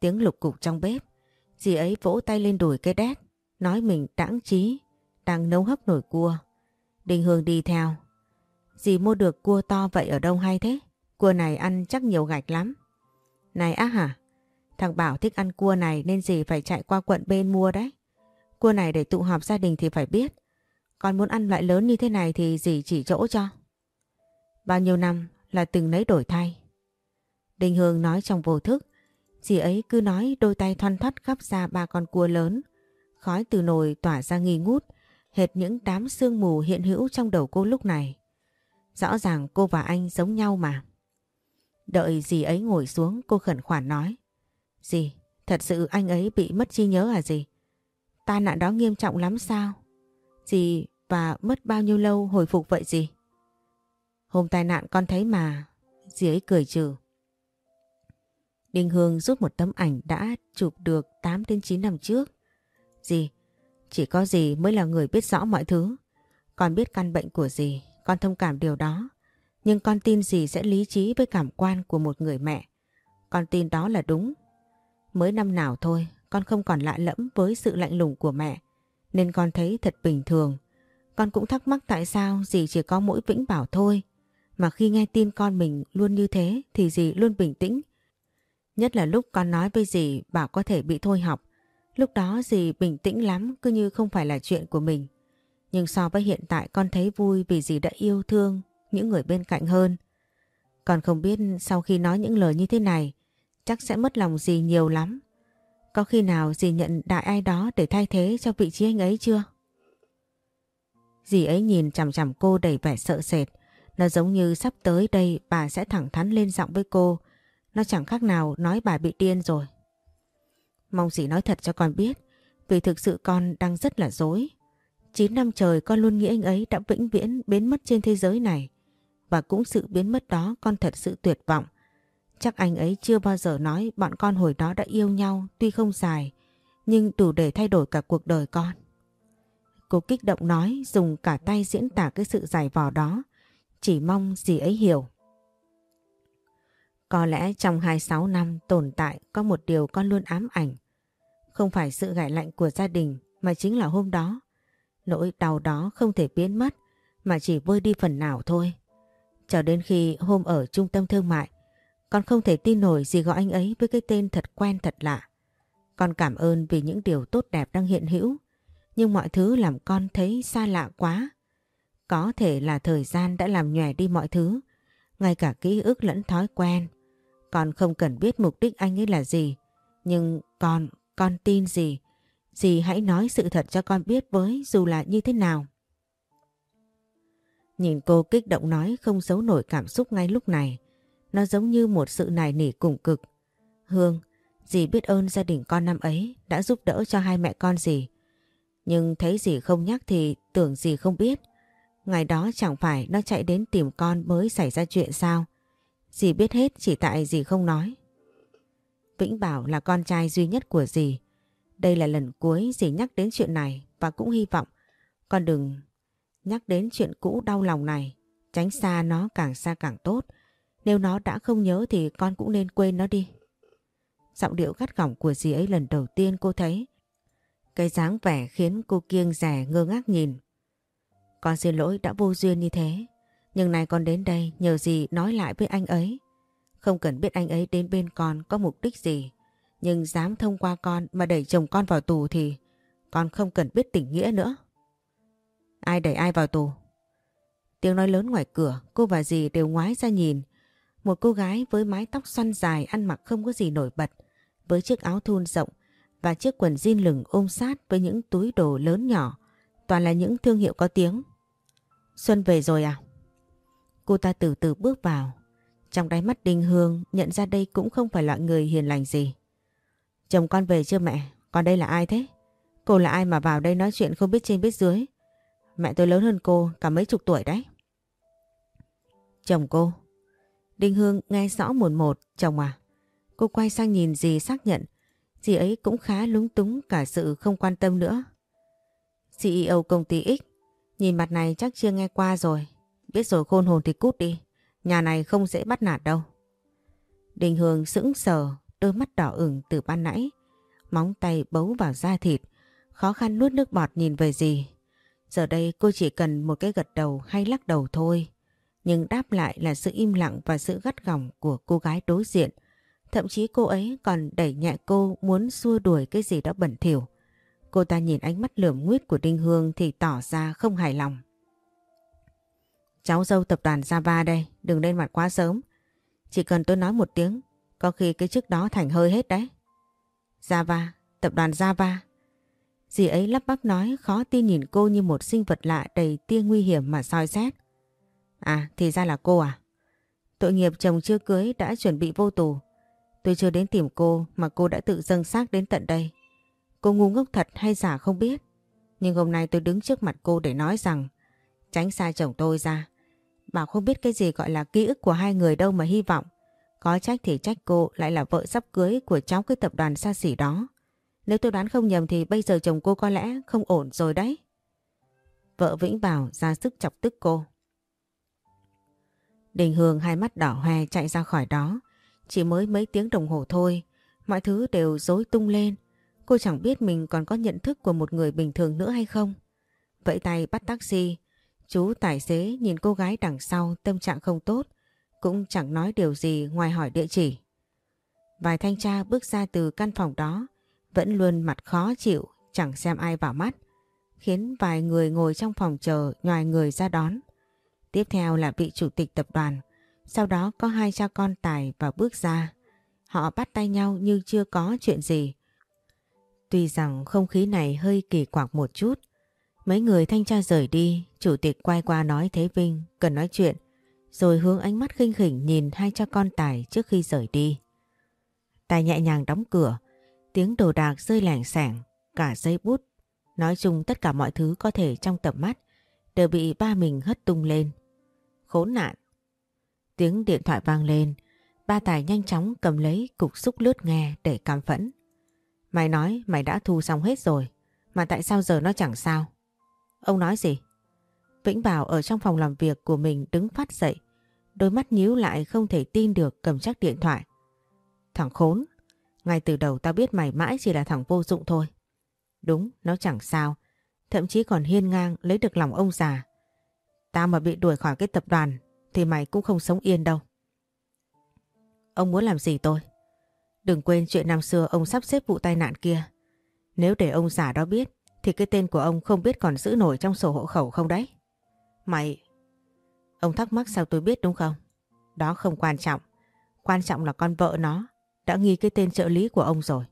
[SPEAKER 1] Tiếng lục cục trong bếp, dì ấy vỗ tay lên đùi cái đét, nói mình đãng trí, đang nấu hấp nổi cua. Đình Hương đi theo. Dì mua được cua to vậy ở đâu hay thế? Cua này ăn chắc nhiều gạch lắm. Này á hả? Thằng Bảo thích ăn cua này nên dì phải chạy qua quận bên mua đấy. Cua này để tụ họp gia đình thì phải biết. Còn muốn ăn loại lớn như thế này thì dì chỉ chỗ cho. Bao nhiêu năm là từng lấy đổi thay. Đình Hương nói trong vô thức. Dì ấy cứ nói đôi tay thoăn thoắt gắp ra ba con cua lớn. Khói từ nồi tỏa ra nghi ngút hệt những đám sương mù hiện hữu trong đầu cô lúc này. Rõ ràng cô và anh giống nhau mà. Đợi dì ấy ngồi xuống cô khẩn khoản nói. Dì, thật sự anh ấy bị mất trí nhớ à gì? Tai nạn đó nghiêm trọng lắm sao? Dì và mất bao nhiêu lâu hồi phục vậy gì? Hôm tai nạn con thấy mà, dì ấy cười trừ. Đinh Hương rút một tấm ảnh đã chụp được 8 đến 9 năm trước. Dì, chỉ có dì mới là người biết rõ mọi thứ. Con biết căn bệnh của dì, con thông cảm điều đó. Nhưng con tin dì sẽ lý trí với cảm quan của một người mẹ. Con tin đó là đúng. Mới năm nào thôi, con không còn lạ lẫm với sự lạnh lùng của mẹ. Nên con thấy thật bình thường. Con cũng thắc mắc tại sao dì chỉ có mỗi Vĩnh Bảo thôi. Mà khi nghe tin con mình luôn như thế thì dì luôn bình tĩnh. Nhất là lúc con nói với dì bảo có thể bị thôi học. Lúc đó dì bình tĩnh lắm, cứ như không phải là chuyện của mình. Nhưng so với hiện tại, con thấy vui vì dì đã yêu thương những người bên cạnh hơn. Còn không biết sau khi nói những lời như thế này, chắc sẽ mất lòng dì nhiều lắm. Có khi nào dì nhận đại ai đó để thay thế cho vị trí anh ấy chưa? Dì ấy nhìn chằm chằm cô đầy vẻ sợ sệt. Nó giống như sắp tới đây bà sẽ thẳng thắn lên giọng với cô. Nó chẳng khác nào nói bà bị điên rồi. Mong dì nói thật cho con biết, vì thực sự con đang rất là dối. 9 năm trời con luôn nghĩ anh ấy đã vĩnh viễn biến mất trên thế giới này. Và cũng sự biến mất đó con thật sự tuyệt vọng. Chắc anh ấy chưa bao giờ nói bọn con hồi đó đã yêu nhau tuy không dài, nhưng đủ để thay đổi cả cuộc đời con. Cô kích động nói dùng cả tay diễn tả cái sự dài vò đó. Chỉ mong dì ấy hiểu. Có lẽ trong 26 năm tồn tại có một điều con luôn ám ảnh. Không phải sự gại lạnh của gia đình mà chính là hôm đó. Nỗi đau đó không thể biến mất mà chỉ vơi đi phần nào thôi. Cho đến khi hôm ở trung tâm thương mại, con không thể tin nổi gì gọi anh ấy với cái tên thật quen thật lạ. Con cảm ơn vì những điều tốt đẹp đang hiện hữu, nhưng mọi thứ làm con thấy xa lạ quá. Có thể là thời gian đã làm nhòe đi mọi thứ, ngay cả ký ức lẫn thói quen. Con không cần biết mục đích anh ấy là gì. Nhưng con, con tin gì? Dì hãy nói sự thật cho con biết với dù là như thế nào. Nhìn cô kích động nói không giấu nổi cảm xúc ngay lúc này. Nó giống như một sự nài nỉ cùng cực. Hương, dì biết ơn gia đình con năm ấy đã giúp đỡ cho hai mẹ con dì. Nhưng thấy gì không nhắc thì tưởng gì không biết. Ngày đó chẳng phải nó chạy đến tìm con mới xảy ra chuyện sao? Dì biết hết chỉ tại dì không nói. Vĩnh Bảo là con trai duy nhất của dì. Đây là lần cuối dì nhắc đến chuyện này và cũng hy vọng con đừng nhắc đến chuyện cũ đau lòng này. Tránh xa nó càng xa càng tốt. Nếu nó đã không nhớ thì con cũng nên quên nó đi. Giọng điệu gắt gỏng của dì ấy lần đầu tiên cô thấy. Cái dáng vẻ khiến cô kiêng rẻ ngơ ngác nhìn. Con xin lỗi đã vô duyên như thế. Nhưng này con đến đây nhờ gì nói lại với anh ấy. Không cần biết anh ấy đến bên con có mục đích gì. Nhưng dám thông qua con mà đẩy chồng con vào tù thì con không cần biết tình nghĩa nữa. Ai đẩy ai vào tù? Tiếng nói lớn ngoài cửa, cô và dì đều ngoái ra nhìn. Một cô gái với mái tóc xoăn dài ăn mặc không có gì nổi bật, với chiếc áo thun rộng và chiếc quần jean lửng ôm sát với những túi đồ lớn nhỏ, toàn là những thương hiệu có tiếng. Xuân về rồi à? Cô ta từ từ bước vào. Trong đáy mắt Đinh Hương nhận ra đây cũng không phải loại người hiền lành gì. Chồng con về chưa mẹ? Còn đây là ai thế? Cô là ai mà vào đây nói chuyện không biết trên biết dưới? Mẹ tôi lớn hơn cô cả mấy chục tuổi đấy. Chồng cô. Đinh Hương nghe rõ một một. Chồng à? Cô quay sang nhìn dì xác nhận. Dì ấy cũng khá lúng túng cả sự không quan tâm nữa. CEO công ty X. Nhìn mặt này chắc chưa nghe qua rồi. Biết rồi khôn hồn thì cút đi. Nhà này không dễ bắt nạt đâu. Đình Hương sững sờ, đôi mắt đỏ ửng từ ban nãy. Móng tay bấu vào da thịt, khó khăn nuốt nước bọt nhìn về gì. Giờ đây cô chỉ cần một cái gật đầu hay lắc đầu thôi. Nhưng đáp lại là sự im lặng và sự gắt gỏng của cô gái đối diện. Thậm chí cô ấy còn đẩy nhẹ cô muốn xua đuổi cái gì đó bẩn thỉu. Cô ta nhìn ánh mắt lườm nguyết của Đinh Hương thì tỏ ra không hài lòng. Cháu dâu tập đoàn Java đây, đừng lên mặt quá sớm. Chỉ cần tôi nói một tiếng, có khi cái chức đó thành hơi hết đấy. Java, tập đoàn Java. Dì ấy lắp bắp nói khó tin nhìn cô như một sinh vật lạ đầy tia nguy hiểm mà soi xét. À, thì ra là cô à? Tội nghiệp chồng chưa cưới đã chuẩn bị vô tù. Tôi chưa đến tìm cô mà cô đã tự dâng xác đến tận đây. Cô ngu ngốc thật hay giả không biết. Nhưng hôm nay tôi đứng trước mặt cô để nói rằng tránh xa chồng tôi ra. Bảo không biết cái gì gọi là ký ức của hai người đâu mà hy vọng. Có trách thì trách cô lại là vợ sắp cưới của cháu cái tập đoàn xa xỉ đó. Nếu tôi đoán không nhầm thì bây giờ chồng cô có lẽ không ổn rồi đấy. Vợ Vĩnh Bảo ra sức chọc tức cô. Đình Hương hai mắt đỏ hoe chạy ra khỏi đó. Chỉ mới mấy tiếng đồng hồ thôi, mọi thứ đều rối tung lên. Cô chẳng biết mình còn có nhận thức của một người bình thường nữa hay không. Vẫy tay bắt taxi, chú tài xế nhìn cô gái đằng sau tâm trạng không tốt, cũng chẳng nói điều gì ngoài hỏi địa chỉ. Vài thanh tra bước ra từ căn phòng đó, vẫn luôn mặt khó chịu, chẳng xem ai vào mắt, khiến vài người ngồi trong phòng chờ nhòi người ra đón. Tiếp theo là vị chủ tịch tập đoàn, sau đó có hai cha con Tài và bước ra. Họ bắt tay nhau như chưa có chuyện gì. Tuy rằng không khí này hơi kỳ quặc một chút, mấy người thanh tra rời đi, chủ tịch quay qua nói Thế Vinh cần nói chuyện, rồi hướng ánh mắt khinh khỉnh nhìn hai cha con Tài trước khi rời đi. Tài nhẹ nhàng đóng cửa, tiếng đồ đạc rơi lẻng sẻng, cả giấy bút. Nói chung tất cả mọi thứ có thể trong tầm mắt đều bị ba mình hất tung lên. Khốn nạn! Tiếng điện thoại vang lên, ba Tài nhanh chóng cầm lấy cục xúc lướt nghe để cảm phẫn. Mày nói mày đã thu xong hết rồi, mà tại sao giờ nó chẳng sao? Ông nói gì? Vĩnh Bảo ở trong phòng làm việc của mình đứng phát dậy, đôi mắt nhíu lại không thể tin được cầm chắc điện thoại. Thằng khốn, ngay từ đầu tao biết mày mãi chỉ là thằng vô dụng thôi. Đúng, nó chẳng sao, thậm chí còn hiên ngang lấy được lòng ông già. Tao mà bị đuổi khỏi cái tập đoàn thì mày cũng không sống yên đâu. Ông muốn làm gì tôi? Đừng quên chuyện năm xưa ông sắp xếp vụ tai nạn kia. Nếu để ông già đó biết thì cái tên của ông không biết còn giữ nổi trong sổ hộ khẩu không đấy? Mày... Ông thắc mắc sao tôi biết đúng không? Đó không quan trọng. Quan trọng là con vợ nó đã nghi cái tên trợ lý của ông rồi.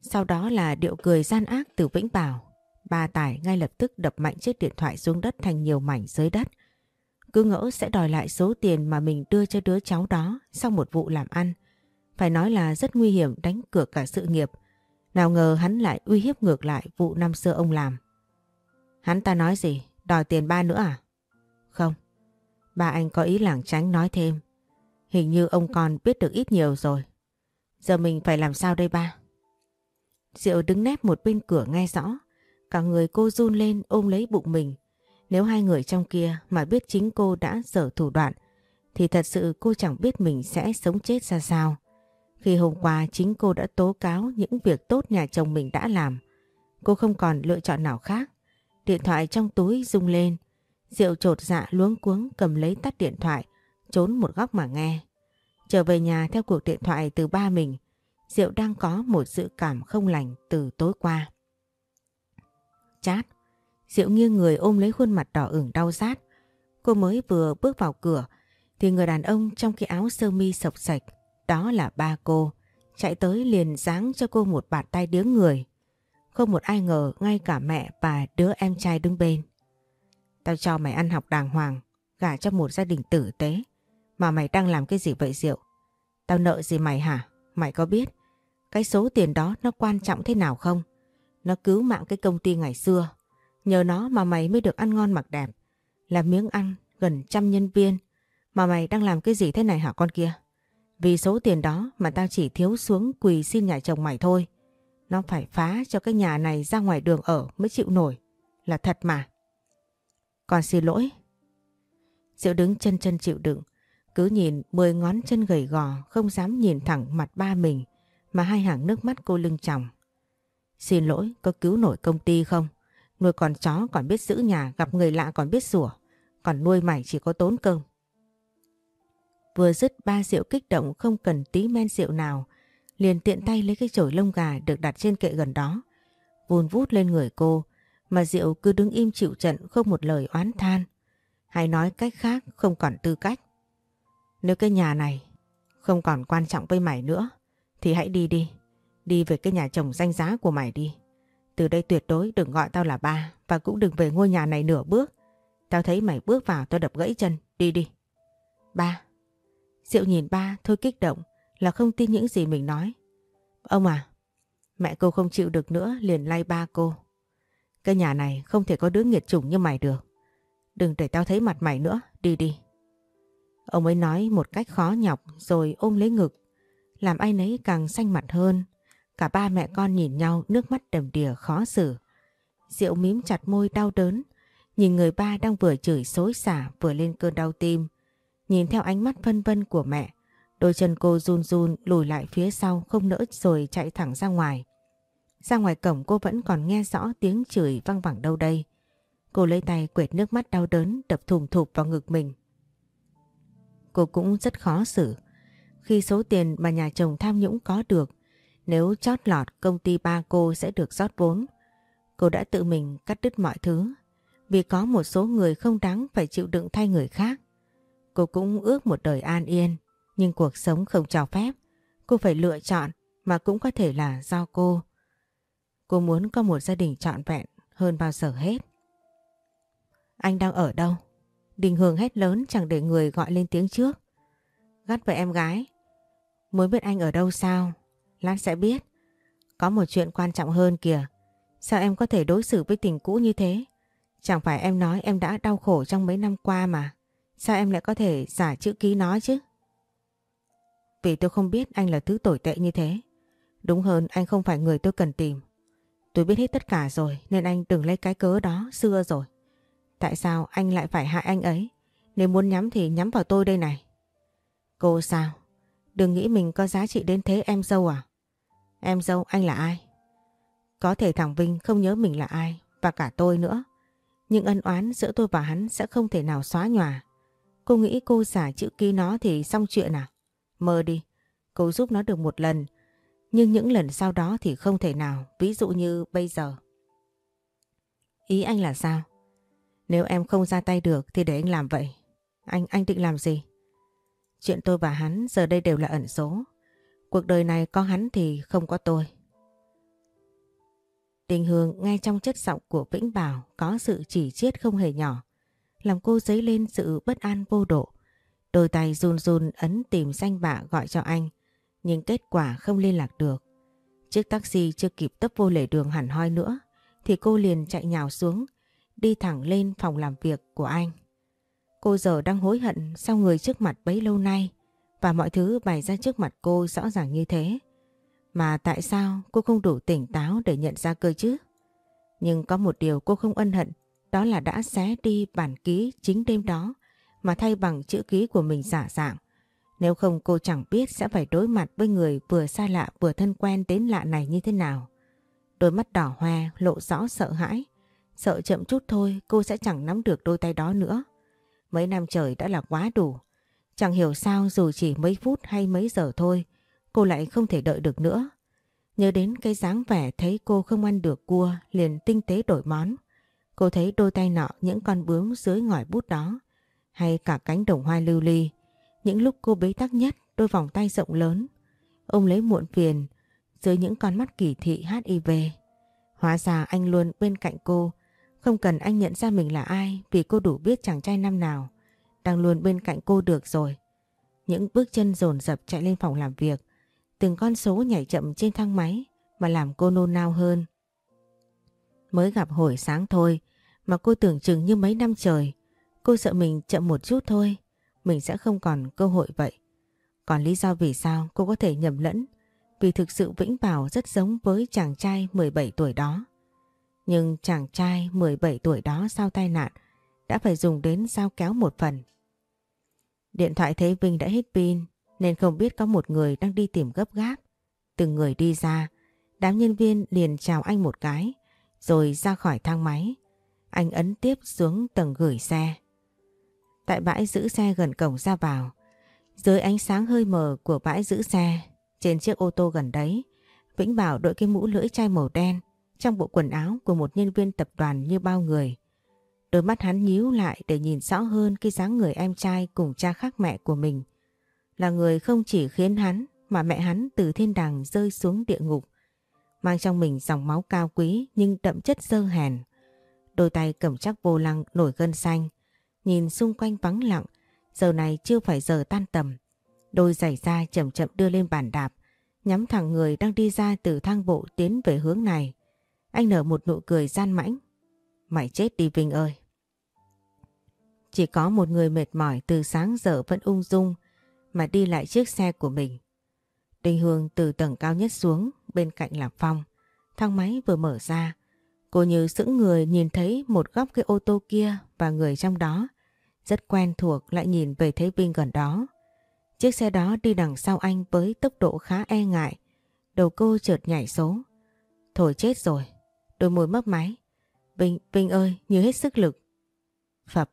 [SPEAKER 1] Sau đó là điệu cười gian ác từ Vĩnh Bảo. bà Tài ngay lập tức đập mạnh chiếc điện thoại xuống đất thành nhiều mảnh dưới đất. Cứ ngỡ sẽ đòi lại số tiền mà mình đưa cho đứa cháu đó sau một vụ làm ăn. Phải nói là rất nguy hiểm, đánh cược cả sự nghiệp. Nào ngờ hắn lại uy hiếp ngược lại vụ năm xưa ông làm. Hắn ta nói gì? Đòi tiền ba nữa à? Không. Ba anh có ý lảng tránh nói thêm. Hình như ông còn biết được ít nhiều rồi. Giờ mình phải làm sao đây ba? Diệu đứng nép một bên cửa nghe rõ. Cả người cô run lên ôm lấy bụng mình. Nếu hai người trong kia mà biết chính cô đã sở thủ đoạn, thì thật sự cô chẳng biết mình sẽ sống chết ra sao. Khi hôm qua chính cô đã tố cáo những việc tốt nhà chồng mình đã làm. Cô không còn lựa chọn nào khác. Điện thoại trong túi rung lên. Diệu trột dạ luống cuống cầm lấy tắt điện thoại, trốn một góc mà nghe. Trở về nhà theo cuộc điện thoại từ ba mình, Diệu đang có một dự cảm không lành từ tối qua. Chát, Diệu nghiêng người ôm lấy khuôn mặt đỏ ửng đau rát. Cô mới vừa bước vào cửa thì người đàn ông trong cái áo sơ mi sọc sạch, đó là ba cô, chạy tới liền giáng cho cô một bàn tay điếng người. Không một ai ngờ ngay cả mẹ và đứa em trai đứng bên. Tao cho mày ăn học đàng hoàng, gả cho một gia đình tử tế. Mà mày đang làm cái gì vậy Diệu? Tao nợ gì mày hả? Mày có biết cái số tiền đó nó quan trọng thế nào không? Nó cứu mạng cái công ty ngày xưa. Nhờ nó mà mày mới được ăn ngon mặc đẹp. Làm miếng ăn gần trăm nhân viên. Mà mày đang làm cái gì thế này hả con kia? Vì số tiền đó mà tao chỉ thiếu xuống quỳ xin nhà chồng mày thôi. Nó phải phá cho cái nhà này ra ngoài đường ở mới chịu nổi. Là thật mà. Con xin lỗi. Diệu đứng chân chân chịu đựng. Cứ nhìn mười ngón chân gầy gò không dám nhìn thẳng mặt ba mình mà hai hàng nước mắt cô lưng tròng. Xin lỗi, có cứu nổi công ty không? Nuôi con chó còn biết giữ nhà, gặp người lạ còn biết sủa. Còn nuôi mày chỉ có tốn cơm. Vừa dứt ba rượu kích động không cần tí men rượu nào. Liền tiện tay lấy cái chổi lông gà được đặt trên kệ gần đó. Vùn vút lên người cô. Mà rượu cứ đứng im chịu trận không một lời oán than. Hay nói cách khác không còn tư cách. Nếu cái nhà này không còn quan trọng với mày nữa, thì hãy đi đi. Đi về cái nhà chồng danh giá của mày đi. Từ đây tuyệt đối đừng gọi tao là ba và cũng đừng về ngôi nhà này nửa bước. Tao thấy mày bước vào tao đập gãy chân. Đi đi. Ba. Diệu nhìn ba thôi kích động là không tin những gì mình nói. Ông à, mẹ cô không chịu được nữa liền lay ba cô. Cái nhà này không thể có đứa nghiệt chủng như mày được. Đừng để tao thấy mặt mày nữa, đi đi. Ông ấy nói một cách khó nhọc rồi ôm lấy ngực. Làm ai nấy càng xanh mặt hơn. Cả ba mẹ con nhìn nhau nước mắt đầm đìa khó xử. Diệu mím chặt môi đau đớn. Nhìn người ba đang vừa chửi xối xả vừa lên cơn đau tim. Nhìn theo ánh mắt phân vân của mẹ. Đôi chân cô run run lùi lại phía sau không nỡ rồi chạy thẳng ra ngoài. Ra ngoài cổng cô vẫn còn nghe rõ tiếng chửi văng vẳng đâu đây. Cô lấy tay quệt nước mắt đau đớn đập thùng thụp vào ngực mình. Cô cũng rất khó xử. Khi số tiền mà nhà chồng tham nhũng có được, nếu chót lọt công ty ba cô sẽ được rót vốn. Cô đã tự mình cắt đứt mọi thứ. Vì có một số người không đáng phải chịu đựng thay người khác. Cô cũng ước một đời an yên, nhưng cuộc sống không cho phép. Cô phải lựa chọn mà cũng có thể là do cô. Cô muốn có một gia đình trọn vẹn hơn bao giờ hết. Anh đang ở đâu? Đình Hường hét lớn chẳng để người gọi lên tiếng trước. Gắt với em gái. Muốn biết anh ở đâu sao? Lát sẽ biết. Có một chuyện quan trọng hơn kìa. Sao em có thể đối xử với tình cũ như thế? Chẳng phải em nói em đã đau khổ trong mấy năm qua mà. Sao em lại có thể giả chữ ký nó chứ? Vì tôi không biết anh là thứ tồi tệ như thế. Đúng hơn, anh không phải người tôi cần tìm. Tôi biết hết tất cả rồi, nên anh đừng lấy cái cớ đó xưa rồi. Tại sao anh lại phải hại anh ấy? Nếu muốn nhắm thì nhắm vào tôi đây này. Cô sao? Đừng nghĩ mình có giá trị đến thế, em dâu à? Em dâu, anh là ai? Có thể thằng Vinh không nhớ mình là ai, và cả tôi nữa. Nhưng ân oán giữa tôi và hắn sẽ không thể nào xóa nhòa. Cô nghĩ cô giả chữ ký nó thì xong chuyện à? Mơ đi, cô giúp nó được một lần. Nhưng những lần sau đó thì không thể nào, ví dụ như bây giờ. Ý anh là sao? Nếu em không ra tay được thì để anh làm vậy. Anh, anh định làm gì? Chuyện tôi và hắn giờ đây đều là ẩn số. Cuộc đời này có hắn thì không có tôi. Tình Hương nghe trong chất giọng của Vĩnh Bảo có sự chỉ chiết không hề nhỏ. Làm cô dấy lên sự bất an vô độ. Đôi tay run run ấn tìm danh bạ gọi cho anh. Nhưng kết quả không liên lạc được. Chiếc taxi chưa kịp tấp vô lề đường hẳn hoi nữa thì cô liền chạy nhào xuống, đi thẳng lên phòng làm việc của anh. Cô giờ đang hối hận sau người trước mặt bấy lâu nay và mọi thứ bày ra trước mặt cô rõ ràng như thế. Mà tại sao cô không đủ tỉnh táo để nhận ra cơ chứ? Nhưng có một điều cô không ân hận, đó là đã xé đi bản ký chính đêm đó, mà thay bằng chữ ký của mình giả dạng. Nếu không cô chẳng biết sẽ phải đối mặt với người vừa xa lạ vừa thân quen đến lạ này như thế nào. Đôi mắt đỏ hoe, lộ rõ sợ hãi. Sợ chậm chút thôi, cô sẽ chẳng nắm được đôi tay đó nữa. Mấy năm trời đã là quá đủ. Chẳng hiểu sao dù chỉ mấy phút hay mấy giờ thôi, cô lại không thể đợi được nữa. Nhớ đến cái dáng vẻ thấy cô không ăn được cua, liền tinh tế đổi món. Cô thấy đôi tay nọ những con bướm dưới ngòi bút đó, hay cả cánh đồng hoa lưu ly. Những lúc cô bế tắc nhất, đôi vòng tay rộng lớn ông lấy muộn phiền, dưới những con mắt kỳ thị HIV. Hóa ra anh luôn bên cạnh cô không cần anh nhận ra mình là ai, vì cô đủ biết chàng trai năm nào đang luôn bên cạnh cô được rồi. Những bước chân dồn dập chạy lên phòng làm việc, từng con số nhảy chậm trên thang máy mà làm cô nôn nao hơn. Mới gặp hồi sáng thôi mà cô tưởng chừng như mấy năm trời. Cô sợ mình chậm một chút thôi, mình sẽ không còn cơ hội vậy. Còn lý do vì sao cô có thể nhầm lẫn vì thực sự Vĩnh Bảo rất giống với chàng trai 17 tuổi đó. Nhưng chàng trai 17 tuổi đó sau tai nạn đã phải dùng đến dao kéo một phần. Điện thoại thấy Vinh đã hết pin nên không biết có một người đang đi tìm gấp gáp. Từng người đi ra, đám nhân viên liền chào anh một cái, rồi ra khỏi thang máy. Anh ấn tiếp xuống tầng gửi xe. Tại bãi giữ xe gần cổng ra vào, dưới ánh sáng hơi mờ của bãi giữ xe, trên chiếc ô tô gần đấy, Vĩnh Bảo đội cái mũ lưỡi chai màu đen trong bộ quần áo của một nhân viên tập đoàn như bao người. Đôi mắt hắn nhíu lại để nhìn rõ hơn cái dáng người em trai cùng cha khác mẹ của mình là người không chỉ khiến hắn mà mẹ hắn từ thiên đàng rơi xuống địa ngục, mang trong mình dòng máu cao quý nhưng đậm chất dơ hèn. Đôi tay cầm chắc vô lăng nổi gân xanh, nhìn xung quanh vắng lặng, giờ này chưa phải giờ tan tầm. Đôi giày da chậm chậm đưa lên bàn đạp, nhắm thẳng người đang đi ra từ thang bộ tiến về hướng này. Anh nở một nụ cười gian mãnh. Mày chết đi Vinh ơi! Chỉ có một người mệt mỏi từ sáng giờ vẫn ung dung, mà đi lại chiếc xe của mình. Đình Hương từ tầng cao nhất xuống bên cạnh là Phong. Thang máy vừa mở ra. Cô như sững người nhìn thấy một góc cái ô tô kia và người trong đó. Rất quen thuộc lại nhìn về thấy Vinh gần đó. Chiếc xe đó đi đằng sau anh với tốc độ khá e ngại. Đầu cô chợt nhảy số. thổi chết rồi. Đôi môi mấp máy. Vinh, Vinh ơi, như hết sức lực. Phập.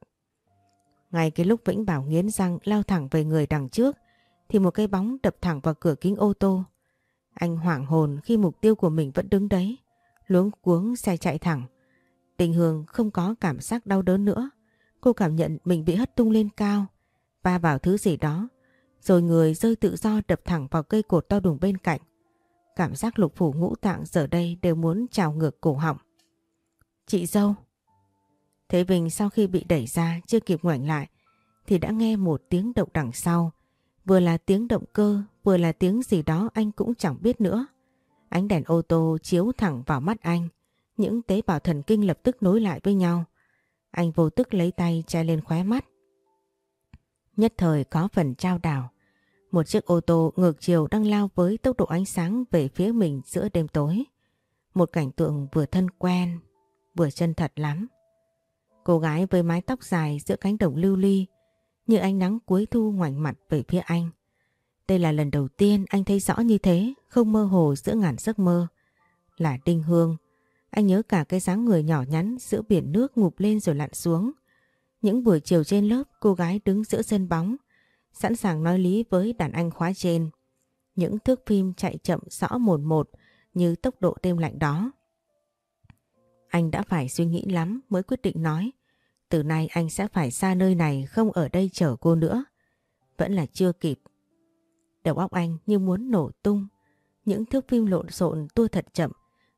[SPEAKER 1] Ngay cái lúc Vĩnh Bảo nghiến răng lao thẳng về người đằng trước thì một cái bóng đập thẳng vào cửa kính ô tô. Anh hoảng hồn khi mục tiêu của mình vẫn đứng đấy, luống cuống xe chạy thẳng. Tình Hương không có cảm giác đau đớn nữa. Cô cảm nhận mình bị hất tung lên cao, va vào thứ gì đó, rồi người rơi tự do đập thẳng vào cây cột to đùng bên cạnh. Cảm giác lục phủ ngũ tạng giờ đây đều muốn trào ngược cổ họng. Chị dâu! Thế Vinh sau khi bị đẩy ra chưa kịp ngoảnh lại thì đã nghe một tiếng động đằng sau. Vừa là tiếng động cơ, vừa là tiếng gì đó anh cũng chẳng biết nữa. Ánh đèn ô tô chiếu thẳng vào mắt anh. Những tế bào thần kinh lập tức nối lại với nhau. Anh vô tức lấy tay che lên khóe mắt. Nhất thời có phần trao đảo. Một chiếc ô tô ngược chiều đang lao với tốc độ ánh sáng về phía mình giữa đêm tối. Một cảnh tượng vừa thân quen, vừa chân thật lắm. Cô gái với mái tóc dài giữa cánh đồng lưu ly như ánh nắng cuối thu ngoảnh mặt về phía anh. Đây là lần đầu tiên anh thấy rõ như thế, không mơ hồ giữa ngàn giấc mơ. Là Đinh Hương. Anh nhớ cả cái dáng người nhỏ nhắn giữa biển nước ngụp lên rồi lặn xuống. Những buổi chiều trên lớp cô gái đứng giữa sân bóng, sẵn sàng nói lý với đàn anh khóa trên. Những thước phim chạy chậm rõ một một như tốc độ đêm lạnh đó. Anh đã phải suy nghĩ lắm mới quyết định nói. Từ nay anh sẽ phải xa nơi này không ở đây chờ cô nữa. Vẫn là chưa kịp. Đầu óc anh như muốn nổ tung. Những thước phim lộn xộn tua thật chậm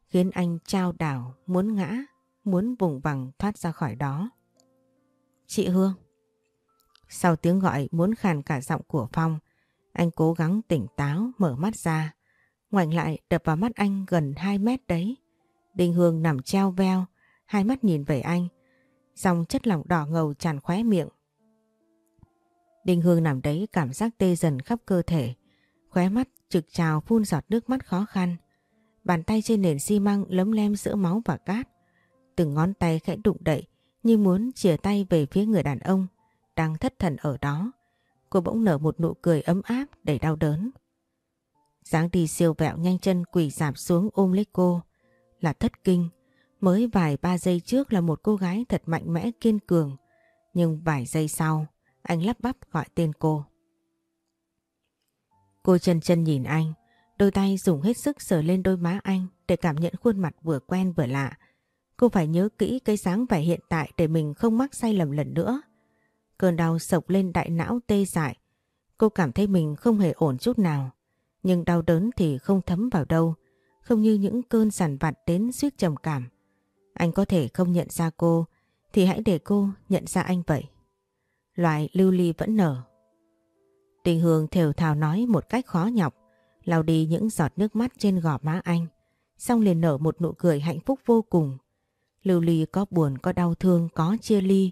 [SPEAKER 1] khiến anh trao đảo, muốn ngã, muốn vùng vằng thoát ra khỏi đó. Chị Hương. Sau tiếng gọi muốn khàn cả giọng của Phong, anh cố gắng tỉnh táo mở mắt ra. Ngoảnh lại đập vào mắt anh gần 2 mét đấy. Đình Hương nằm treo veo, hai mắt nhìn về anh. Dòng chất lỏng đỏ ngầu tràn khóe miệng. Đình Hương nằm đấy cảm giác tê dần khắp cơ thể. Khóe mắt trực trào phun giọt nước mắt khó khăn. Bàn tay trên nền xi măng lấm lem giữa máu và cát. Từng ngón tay khẽ đụng đậy như muốn chìa tay về phía người đàn ông đang thất thần ở đó. Cô bỗng nở một nụ cười ấm áp đầy đau đớn. Giáng đi siêu vẹo nhanh chân quỳ dạp xuống ôm lấy cô. Là thất kinh. Mới vài ba giây trước là một cô gái thật mạnh mẽ kiên cường. Nhưng vài giây sau, anh lắp bắp gọi tên cô. Cô chân chân nhìn anh, đôi tay dùng hết sức sờ lên đôi má anh để cảm nhận khuôn mặt vừa quen vừa lạ. Cô phải nhớ kỹ cái sáng vẻ hiện tại để mình không mắc sai lầm lần nữa. Cơn đau sộc lên đại não tê dại. Cô cảm thấy mình không hề ổn chút nào. Nhưng đau đớn thì không thấm vào đâu. Không như những cơn sản vặt đến suýt trầm cảm. Anh có thể không nhận ra cô thì hãy để cô nhận ra anh vậy. Loại lưu ly vẫn nở. Tình Hương thều thào nói một cách khó nhọc, lau đi những giọt nước mắt trên gò má anh, xong liền nở một nụ cười hạnh phúc vô cùng. Lưu ly có buồn, có đau thương, có chia ly,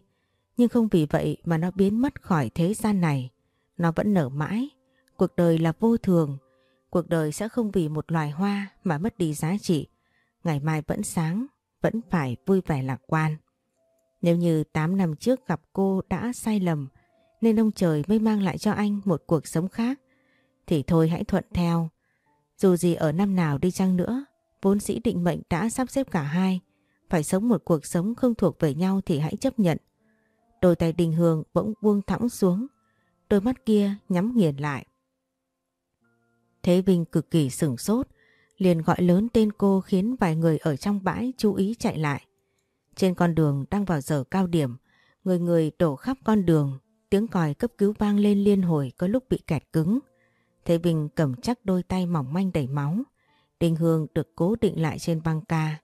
[SPEAKER 1] nhưng không vì vậy mà nó biến mất khỏi thế gian này. Nó vẫn nở mãi. Cuộc đời là vô thường. Cuộc đời sẽ không vì một loài hoa mà mất đi giá trị. Ngày mai vẫn sáng, vẫn phải vui vẻ lạc quan. Nếu như 8 năm trước gặp cô đã sai lầm, nên ông trời mới mang lại cho anh một cuộc sống khác, thì thôi hãy thuận theo. Dù gì ở năm nào đi chăng nữa, vốn sĩ định mệnh đã sắp xếp cả hai, phải sống một cuộc sống không thuộc về nhau thì hãy chấp nhận. Đôi tay đình hương bỗng buông thõng xuống, đôi mắt kia nhắm nghiền lại. Thế Vinh cực kỳ sửng sốt, liền gọi lớn tên cô khiến vài người ở trong bãi chú ý chạy lại. Trên con đường đang vào giờ cao điểm, người người đổ khắp con đường, tiếng còi cấp cứu vang lên liên hồi có lúc bị kẹt cứng. Thế Vinh cầm chắc đôi tay mỏng manh đầy máu, Đình Hương được cố định lại trên băng ca.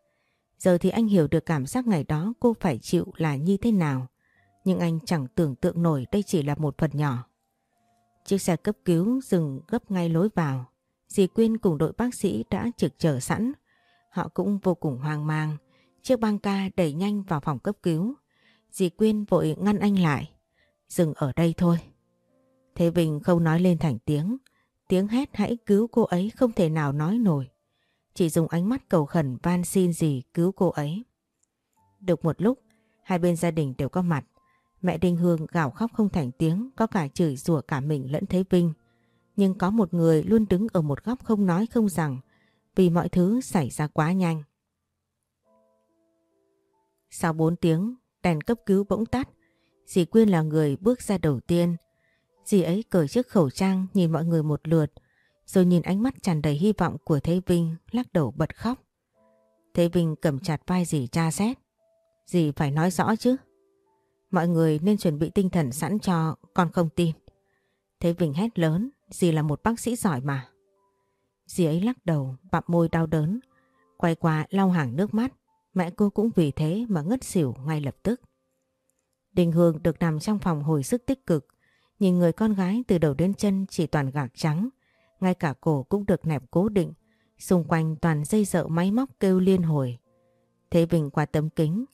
[SPEAKER 1] Giờ thì anh hiểu được cảm giác ngày đó cô phải chịu là như thế nào. Nhưng anh chẳng tưởng tượng nổi đây chỉ là một phần nhỏ. Chiếc xe cấp cứu dừng gấp ngay lối vào. Dì Quyên cùng đội bác sĩ đã trực chờ sẵn. Họ cũng vô cùng hoang mang. Chiếc băng ca đẩy nhanh vào phòng cấp cứu. Dì Quyên vội ngăn anh lại. Dừng ở đây thôi. Thế Vinh không nói lên thành tiếng. Tiếng hét hãy cứu cô ấy không thể nào nói nổi. Chỉ dùng ánh mắt cầu khẩn van xin gì cứu cô ấy. Được một lúc, hai bên gia đình đều có mặt. Mẹ Đinh Hương gào khóc không thành tiếng, có cả chửi rủa cả mình lẫn Thế Vinh. Nhưng có một người luôn đứng ở một góc không nói không rằng, vì mọi thứ xảy ra quá nhanh. Sau 4 tiếng, đèn cấp cứu bỗng tắt. Dì Quyên là người bước ra đầu tiên. Dì ấy cởi chiếc khẩu trang nhìn mọi người một lượt, rồi nhìn ánh mắt tràn đầy hy vọng của Thế Vinh lắc đầu bật khóc. Thế Vinh cầm chặt vai dì tra xét. Dì phải nói rõ chứ. Mọi người nên chuẩn bị tinh thần sẵn cho con không tin. Thế Vinh hét lớn, dì là một bác sĩ giỏi mà. Dì ấy lắc đầu, bặm môi đau đớn, quay qua lau hàng nước mắt. Mẹ cô cũng vì thế mà ngất xỉu ngay lập tức. Đình Hương được nằm trong phòng hồi sức tích cực, nhìn người con gái từ đầu đến chân chỉ toàn gạc trắng, ngay cả cổ cũng được nẹp cố định, xung quanh toàn dây dợ máy móc kêu liên hồi. Thế Vinh qua tấm kính,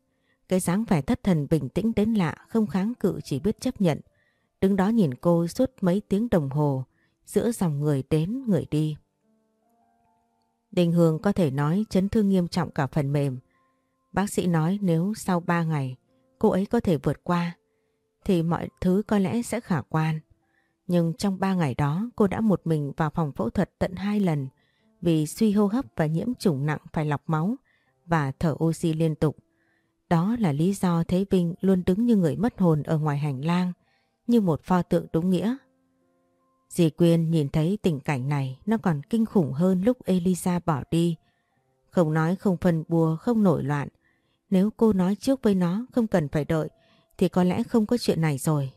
[SPEAKER 1] cái dáng vẻ thất thần bình tĩnh đến lạ không kháng cự chỉ biết chấp nhận. Đứng đó nhìn cô suốt mấy tiếng đồng hồ giữa dòng người đến người đi. Đình Hương có thể nói chấn thương nghiêm trọng cả phần mềm. Bác sĩ nói nếu sau 3 ngày cô ấy có thể vượt qua thì mọi thứ có lẽ sẽ khả quan. Nhưng trong 3 ngày đó cô đã một mình vào phòng phẫu thuật tận 2 lần vì suy hô hấp và nhiễm trùng nặng phải lọc máu và thở oxy liên tục. Đó là lý do Thế Vinh luôn đứng như người mất hồn ở ngoài hành lang, như một pho tượng đúng nghĩa. Dì Quyên nhìn thấy tình cảnh này nó còn kinh khủng hơn lúc Elisa bỏ đi. Không nói không phân bùa, không nổi loạn. Nếu cô nói trước với nó không cần phải đợi thì có lẽ không có chuyện này rồi.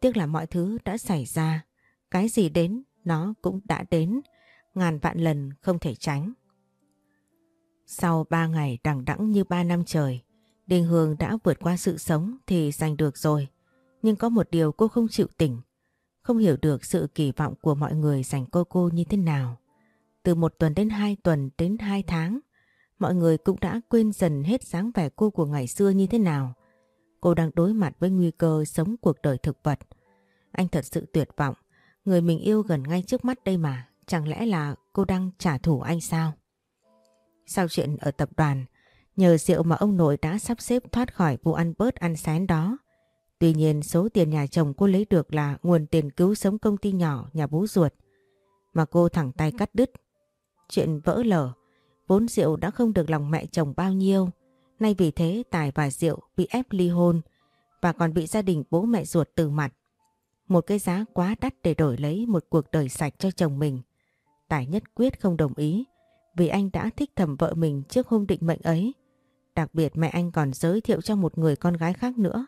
[SPEAKER 1] Tiếc là mọi thứ đã xảy ra. Cái gì đến nó cũng đã đến. Ngàn vạn lần không thể tránh. Sau ba ngày đằng đẵng như ba năm trời, Đình Hương đã vượt qua sự sống thì giành được rồi. Nhưng có một điều cô không chịu tỉnh. Không hiểu được sự kỳ vọng của mọi người dành cô cô như thế nào. Từ một tuần đến hai tuần đến hai tháng, mọi người cũng đã quên dần hết dáng vẻ cô của ngày xưa như thế nào. Cô đang đối mặt với nguy cơ sống cuộc đời thực vật. Anh thật sự tuyệt vọng, người mình yêu gần ngay trước mắt đây mà, chẳng lẽ là cô đang trả thù anh sao? Sau chuyện ở tập đoàn, nhờ rượu mà ông nội đã sắp xếp thoát khỏi vụ ăn bớt ăn xén đó. Tuy nhiên số tiền nhà chồng cô lấy được là nguồn tiền cứu sống công ty nhỏ nhà bố ruột mà cô thẳng tay cắt đứt. Chuyện vỡ lở, vốn Diệu đã không được lòng mẹ chồng bao nhiêu, nay vì thế Tài và Diệu bị ép ly hôn và còn bị gia đình bố mẹ ruột từ mặt. Một cái giá quá đắt để đổi lấy một cuộc đời sạch cho chồng mình. Tài nhất quyết không đồng ý vì anh đã thích thầm vợ mình trước hôm định mệnh ấy. Đặc biệt mẹ anh còn giới thiệu cho một người con gái khác nữa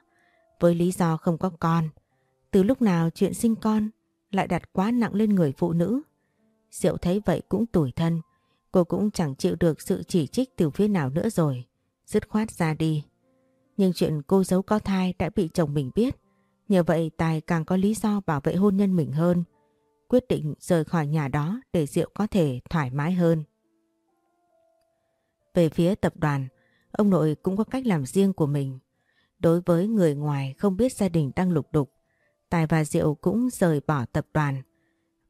[SPEAKER 1] với lý do không có con. Từ lúc nào chuyện sinh con lại đặt quá nặng lên người phụ nữ. Diệu thấy vậy cũng tủi thân, cô cũng chẳng chịu được sự chỉ trích từ phía nào nữa rồi, dứt khoát ra đi. Nhưng chuyện cô giấu có thai đã bị chồng mình biết, nhờ vậy Tài càng có lý do bảo vệ hôn nhân mình hơn, quyết định rời khỏi nhà đó để Diệu có thể thoải mái hơn. Về phía tập đoàn, ông nội cũng có cách làm riêng của mình. Đối với người ngoài không biết gia đình đang lục đục, Tài và Diệu cũng rời bỏ tập đoàn.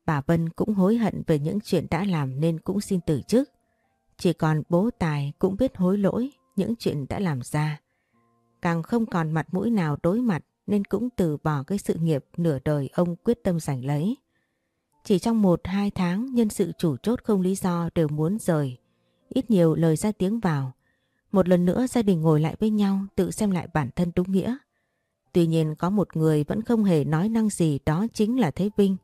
[SPEAKER 1] Bà Vân cũng hối hận về những chuyện đã làm nên cũng xin từ chức. Chỉ còn bố Tài cũng biết hối lỗi những chuyện đã làm ra. Càng không còn mặt mũi nào đối mặt nên cũng từ bỏ cái sự nghiệp nửa đời ông quyết tâm giành lấy. Chỉ trong một, hai tháng, nhân sự chủ chốt không lý do đều muốn rời. Ít nhiều lời ra tiếng vào. Một lần nữa gia đình ngồi lại với nhau, tự xem lại bản thân đúng nghĩa. Tuy nhiên có một người vẫn không hề nói năng gì, đó chính là Thế Vinh.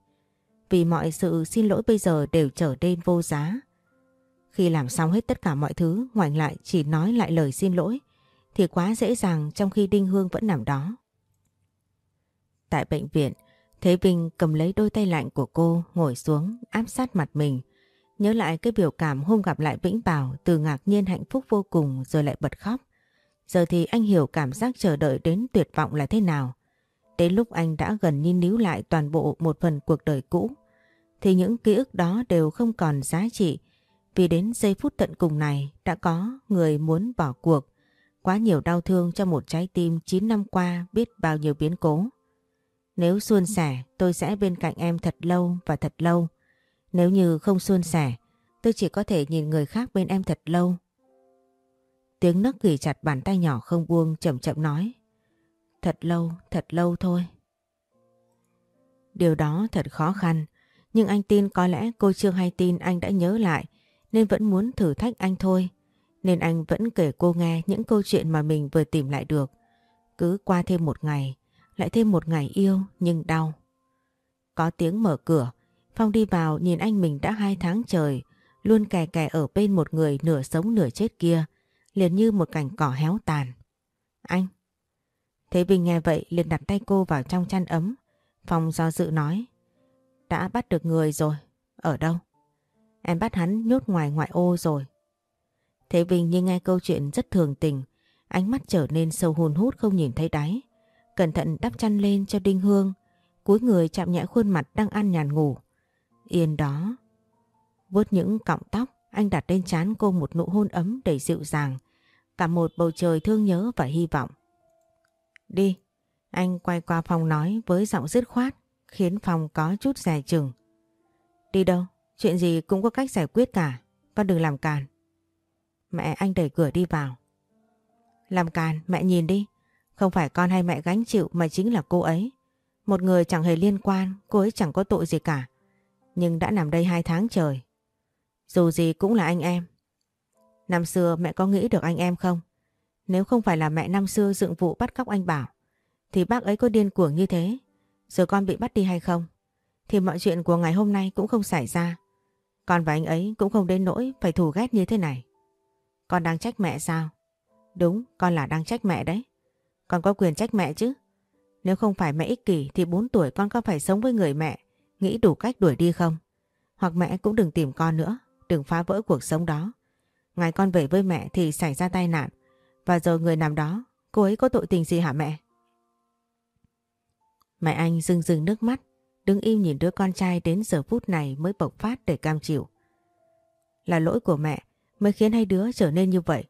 [SPEAKER 1] Vì mọi sự xin lỗi bây giờ đều trở nên vô giá. Khi làm xong hết tất cả mọi thứ, ngoảnh lại chỉ nói lại lời xin lỗi, thì quá dễ dàng trong khi Đinh Hương vẫn nằm đó. Tại bệnh viện, Thế Vinh cầm lấy đôi tay lạnh của cô, ngồi xuống, áp sát mặt mình. Nhớ lại cái biểu cảm hôm gặp lại Vĩnh Bảo từ ngạc nhiên hạnh phúc vô cùng rồi lại bật khóc. Giờ thì anh hiểu cảm giác chờ đợi đến tuyệt vọng là thế nào. Đến lúc anh đã gần như níu lại toàn bộ một phần cuộc đời cũ, thì những ký ức đó đều không còn giá trị vì đến giây phút tận cùng này đã có người muốn bỏ cuộc. Quá nhiều đau thương cho một trái tim 9 năm qua biết bao nhiêu biến cố. Nếu suôn sẻ, tôi sẽ bên cạnh em thật lâu và thật lâu. Nếu như không suôn sẻ, tôi chỉ có thể nhìn người khác bên em thật lâu Tiếng nấc gỉ chặt bàn tay nhỏ không buông chậm chậm nói. Thật lâu, thật lâu thôi. Điều đó thật khó khăn, nhưng anh tin có lẽ cô chưa hay tin anh đã nhớ lại nên vẫn muốn thử thách anh thôi. Nên anh vẫn kể cô nghe những câu chuyện mà mình vừa tìm lại được. Cứ qua thêm một ngày, lại thêm một ngày yêu nhưng đau. Có tiếng mở cửa, Phong đi vào nhìn anh mình đã hai tháng trời, luôn kè kè ở bên một người nửa sống nửa chết kia liền như một cành cỏ héo tàn. Anh! Thế Vinh nghe vậy liền đặt tay cô vào trong chăn ấm. Phong do dự nói. Đã bắt được người rồi. Ở đâu? Em bắt hắn nhốt ngoài ngoại ô rồi. Thế Vinh như nghe câu chuyện rất thường tình. Ánh mắt trở nên sâu hồn hút không nhìn thấy đáy. Cẩn thận đắp chăn lên cho Đinh Hương. Cúi người chạm nhẹ khuôn mặt đang ăn nhàn ngủ. Yên đó. vuốt những cọng tóc anh đặt lên trán cô một nụ hôn ấm đầy dịu dàng, cả một bầu trời thương nhớ và hy vọng. Đi, anh quay qua phòng nói với giọng dứt khoát, khiến phòng có chút dài chừng. Đi đâu, chuyện gì cũng có cách giải quyết cả, con đừng làm càn. Mẹ anh đẩy cửa đi vào. Làm càn, mẹ nhìn đi, không phải con hay mẹ gánh chịu mà chính là cô ấy. Một người chẳng hề liên quan, cô ấy chẳng có tội gì cả. Nhưng đã nằm đây hai tháng trời, dù gì cũng là anh em. Năm xưa mẹ có nghĩ được anh em không? Nếu không phải là mẹ năm xưa dựng vụ bắt cóc anh Bảo, thì bác ấy có điên cuồng như thế, rồi con bị bắt đi hay không? Thì mọi chuyện của ngày hôm nay cũng không xảy ra. Con và anh ấy cũng không đến nỗi phải thù ghét như thế này. Con đang trách mẹ sao? Đúng, con là đang trách mẹ đấy. Con có quyền trách mẹ chứ. Nếu không phải mẹ ích kỷ thì 4 tuổi con có phải sống với người mẹ, nghĩ đủ cách đuổi đi không? Hoặc mẹ cũng đừng tìm con nữa đừng phá vỡ cuộc sống đó. Ngày con về với mẹ thì xảy ra tai nạn, và giờ người nằm đó, cô ấy có tội tình gì hả mẹ? Mẹ anh rưng rưng nước mắt, đứng im nhìn đứa con trai đến giờ phút này mới bộc phát để cam chịu. Là lỗi của mẹ mới khiến hai đứa trở nên như vậy.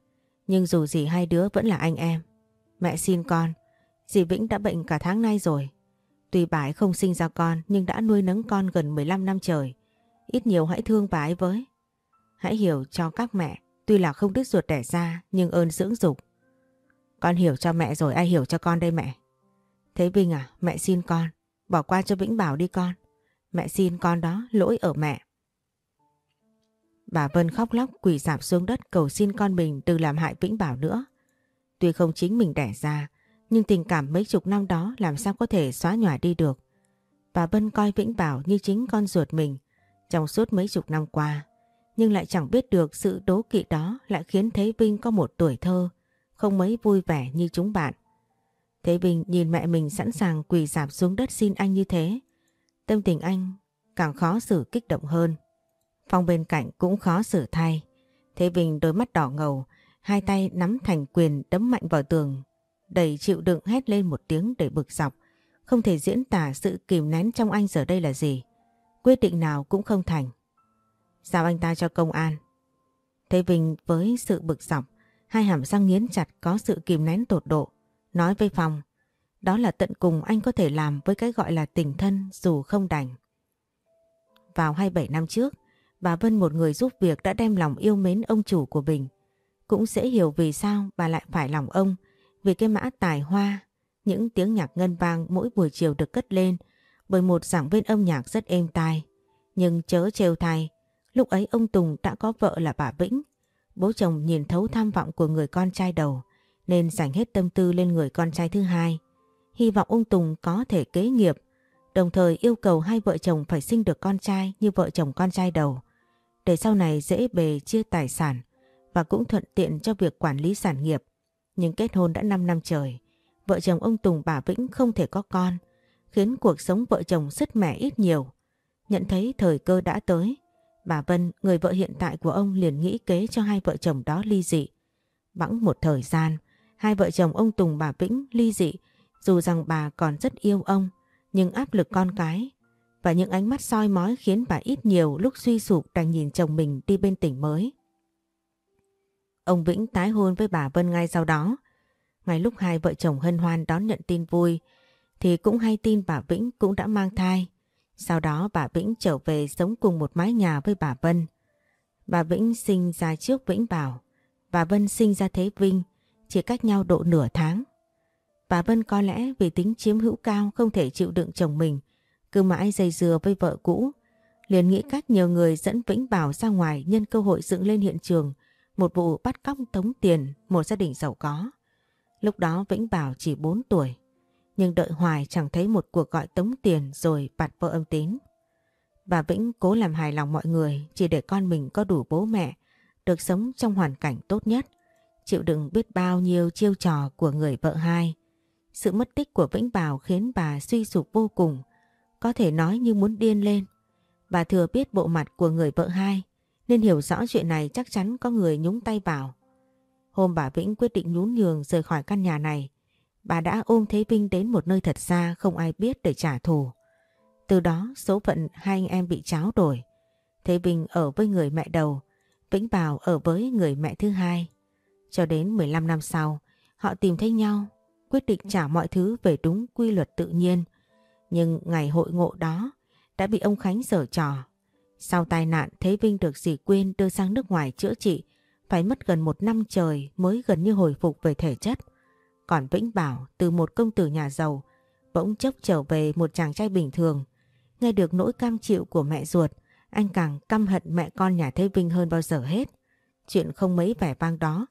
[SPEAKER 1] Nhưng dù gì hai đứa vẫn là anh em. Mẹ xin con. Dì Vĩnh đã bệnh cả tháng nay rồi. Tuy bà ấy không sinh ra con nhưng đã nuôi nấng con gần 15 năm trời. Ít nhiều hãy thương bà ấy với. Hãy hiểu cho các mẹ. Tuy là không đứt ruột đẻ ra nhưng ơn dưỡng dục. Con hiểu cho mẹ rồi ai hiểu cho con đây mẹ. Thế Vinh à, mẹ xin con. Bỏ qua cho Vĩnh Bảo đi con. Mẹ xin con đó, lỗi ở mẹ. Bà Vân khóc lóc quỳ dạp xuống đất cầu xin con mình đừng làm hại Vĩnh Bảo nữa. Tuy không chính mình đẻ ra, nhưng tình cảm mấy chục năm đó làm sao có thể xóa nhòa đi được. Bà Vân coi Vĩnh Bảo như chính con ruột mình trong suốt mấy chục năm qua, nhưng lại chẳng biết được sự đố kỵ đó lại khiến Thế Vinh có một tuổi thơ, không mấy vui vẻ như chúng bạn. Thế Bình nhìn mẹ mình sẵn sàng quỳ dạp xuống đất xin anh như thế. Tâm tình anh càng khó xử kích động hơn. Phong bên cạnh cũng khó xử thay. Thế Bình đôi mắt đỏ ngầu, hai tay nắm thành quyền đấm mạnh vào tường, đầy chịu đựng hét lên một tiếng để bực dọc. Không thể diễn tả sự kìm nén trong anh giờ đây là gì. Quyết định nào cũng không thành. Giao anh ta cho công an. Thế Bình với sự bực dọc, hai hàm răng nghiến chặt có sự kìm nén tột độ. Nói với Phong, đó là tận cùng anh có thể làm với cái gọi là tình thân dù không đành. Vào 27 năm trước, bà Vân một người giúp việc đã đem lòng yêu mến ông chủ của mình. Cũng sẽ hiểu vì sao bà lại phải lòng ông, vì cái mã tài hoa, những tiếng nhạc ngân vang mỗi buổi chiều được cất lên bởi một giảng viên âm nhạc rất êm tai. Nhưng chớ trêu thay, lúc ấy ông Tùng đã có vợ là bà Vĩnh. Bố chồng nhìn thấu tham vọng của người con trai đầu, nên dành hết tâm tư lên người con trai thứ hai. Hy vọng ông Tùng có thể kế nghiệp, đồng thời yêu cầu hai vợ chồng phải sinh được con trai như vợ chồng con trai đầu, để sau này dễ bề chia tài sản và cũng thuận tiện cho việc quản lý sản nghiệp. Nhưng kết hôn đã 5 năm trời, vợ chồng ông Tùng bà Vĩnh không thể có con, khiến cuộc sống vợ chồng sứt mẻ ít nhiều. Nhận thấy thời cơ đã tới, bà Vân, người vợ hiện tại của ông liền nghĩ kế cho hai vợ chồng đó ly dị. Bẵng một thời gian, Hai vợ chồng ông Tùng bà Vĩnh ly dị dù rằng bà còn rất yêu ông nhưng áp lực con cái và những ánh mắt soi mói khiến bà ít nhiều lúc suy sụp đành nhìn chồng mình đi bên tỉnh mới. Ông Vĩnh tái hôn với bà Vân ngay sau đó. Ngay lúc hai vợ chồng hân hoan đón nhận tin vui thì cũng hay tin bà Vĩnh cũng đã mang thai. Sau đó bà Vĩnh trở về sống cùng một mái nhà với bà Vân. Bà Vĩnh sinh ra trước Vĩnh Bảo, bà Vân sinh ra Thế Vinh chỉ cách nhau độ nửa tháng. Bà Vân có lẽ vì tính chiếm hữu cao không thể chịu đựng chồng mình, cứ mãi dây dừa với vợ cũ, liền nghĩ cách nhờ người dẫn Vĩnh Bảo ra ngoài nhân cơ hội dựng lên hiện trường một vụ bắt cóc tống tiền một gia đình giàu có. Lúc đó Vĩnh Bảo chỉ 4 tuổi, nhưng đợi hoài chẳng thấy một cuộc gọi tống tiền rồi bạt vợ âm tín. Bà Vĩnh cố làm hài lòng mọi người chỉ để con mình có đủ bố mẹ, được sống trong hoàn cảnh tốt nhất chịu đựng biết bao nhiêu chiêu trò của người vợ hai. Sự mất tích của Vĩnh Bảo khiến bà suy sụp vô cùng, có thể nói như muốn điên lên. Bà thừa biết bộ mặt của người vợ hai, nên hiểu rõ chuyện này chắc chắn có người nhúng tay vào. Hôm bà Vĩnh quyết định nhún nhường rời khỏi căn nhà này, bà đã ôm Thế Vinh đến một nơi thật xa không ai biết để trả thù. Từ đó số phận hai anh em bị cháo đổi. Thế Vinh ở với người mẹ đầu, Vĩnh Bảo ở với người mẹ thứ hai. Cho đến 15 năm sau, họ tìm thấy nhau, quyết định trả mọi thứ về đúng quy luật tự nhiên. Nhưng ngày hội ngộ đó đã bị ông Khánh dở trò. Sau tai nạn thấy Vinh được dì Quyên đưa sang nước ngoài chữa trị, phải mất gần một năm trời mới gần như hồi phục về thể chất. Còn Vĩnh Bảo từ một công tử nhà giàu, bỗng chốc trở về một chàng trai bình thường. Nghe được nỗi cam chịu của mẹ ruột, anh càng căm hận mẹ con nhà Thế Vinh hơn bao giờ hết. Chuyện không mấy vẻ vang đó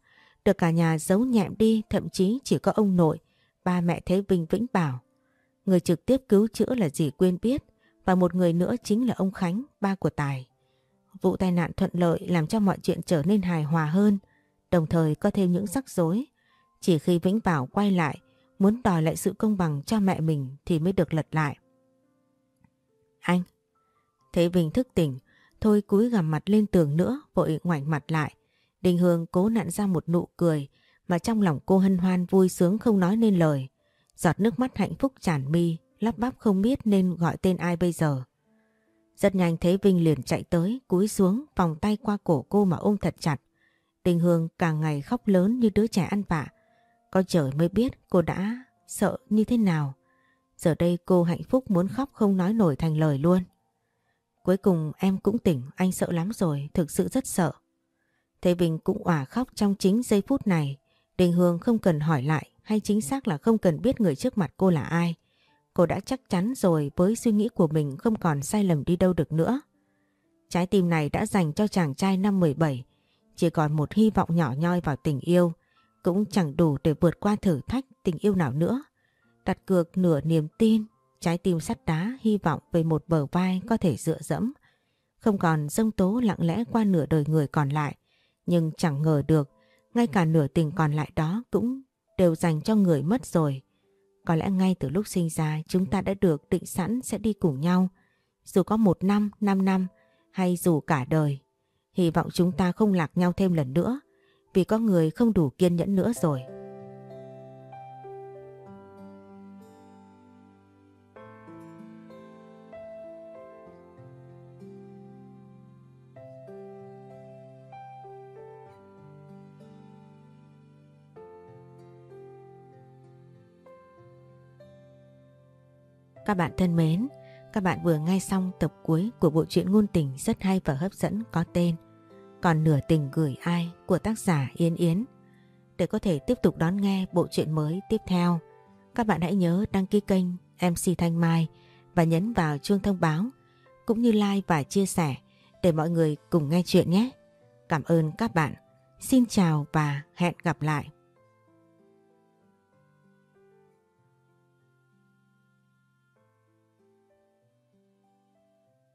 [SPEAKER 1] được cả nhà giấu nhẹm đi thậm chí chỉ có ông nội, ba mẹ Thế Vinh Vĩnh Bảo. Người trực tiếp cứu chữa là dì Quyên biết và một người nữa chính là ông Khánh, ba của Tài. Vụ tai nạn thuận lợi làm cho mọi chuyện trở nên hài hòa hơn, đồng thời có thêm những rắc rối. Chỉ khi Vĩnh Bảo quay lại, muốn đòi lại sự công bằng cho mẹ mình thì mới được lật lại. Anh! Thế Vinh thức tỉnh, thôi cúi gằm mặt lên tường nữa, vội ngoảnh mặt lại. Đình Hương cố nặn ra một nụ cười mà trong lòng cô hân hoan vui sướng không nói nên lời. Giọt nước mắt hạnh phúc tràn mi, lắp bắp không biết nên gọi tên ai bây giờ. Rất nhanh thấy Vinh liền chạy tới, cúi xuống, vòng tay qua cổ cô mà ôm thật chặt. Đình Hương càng ngày khóc lớn như đứa trẻ ăn vạ. Có trời mới biết cô đã sợ như thế nào. Giờ đây cô hạnh phúc muốn khóc không nói nổi thành lời luôn. Cuối cùng em cũng tỉnh, anh sợ lắm rồi, thực sự rất sợ. Thế Vinh cũng òa khóc trong chính giây phút này. Đình Hương không cần hỏi lại hay chính xác là không cần biết người trước mặt cô là ai. Cô đã chắc chắn rồi với suy nghĩ của mình không còn sai lầm đi đâu được nữa. Trái tim này đã dành cho chàng trai năm 17, chỉ còn một hy vọng nhỏ nhoi vào tình yêu, cũng chẳng đủ để vượt qua thử thách tình yêu nào nữa. Đặt cược nửa niềm tin, trái tim sắt đá hy vọng về một bờ vai có thể dựa dẫm. Không còn dông tố lặng lẽ qua nửa đời người còn lại, nhưng chẳng ngờ được, ngay cả nửa tình còn lại đó cũng đều dành cho người mất rồi. Có lẽ ngay từ lúc sinh ra chúng ta đã được định sẵn sẽ đi cùng nhau, dù có một năm, năm năm hay dù cả đời. Hy vọng chúng ta không lạc nhau thêm lần nữa, vì có người không đủ kiên nhẫn nữa rồi. Các bạn thân mến, các bạn vừa nghe xong tập cuối của bộ truyện ngôn tình rất hay và hấp dẫn có tên Còn nửa tình gửi ai của tác giả Yên Yến. Để có thể tiếp tục đón nghe bộ truyện mới tiếp theo, các bạn hãy nhớ đăng ký kênh MC Thanh Mai và nhấn vào chuông thông báo cũng như like và chia sẻ để mọi người cùng nghe chuyện nhé. Cảm ơn các bạn. Xin chào và hẹn gặp lại.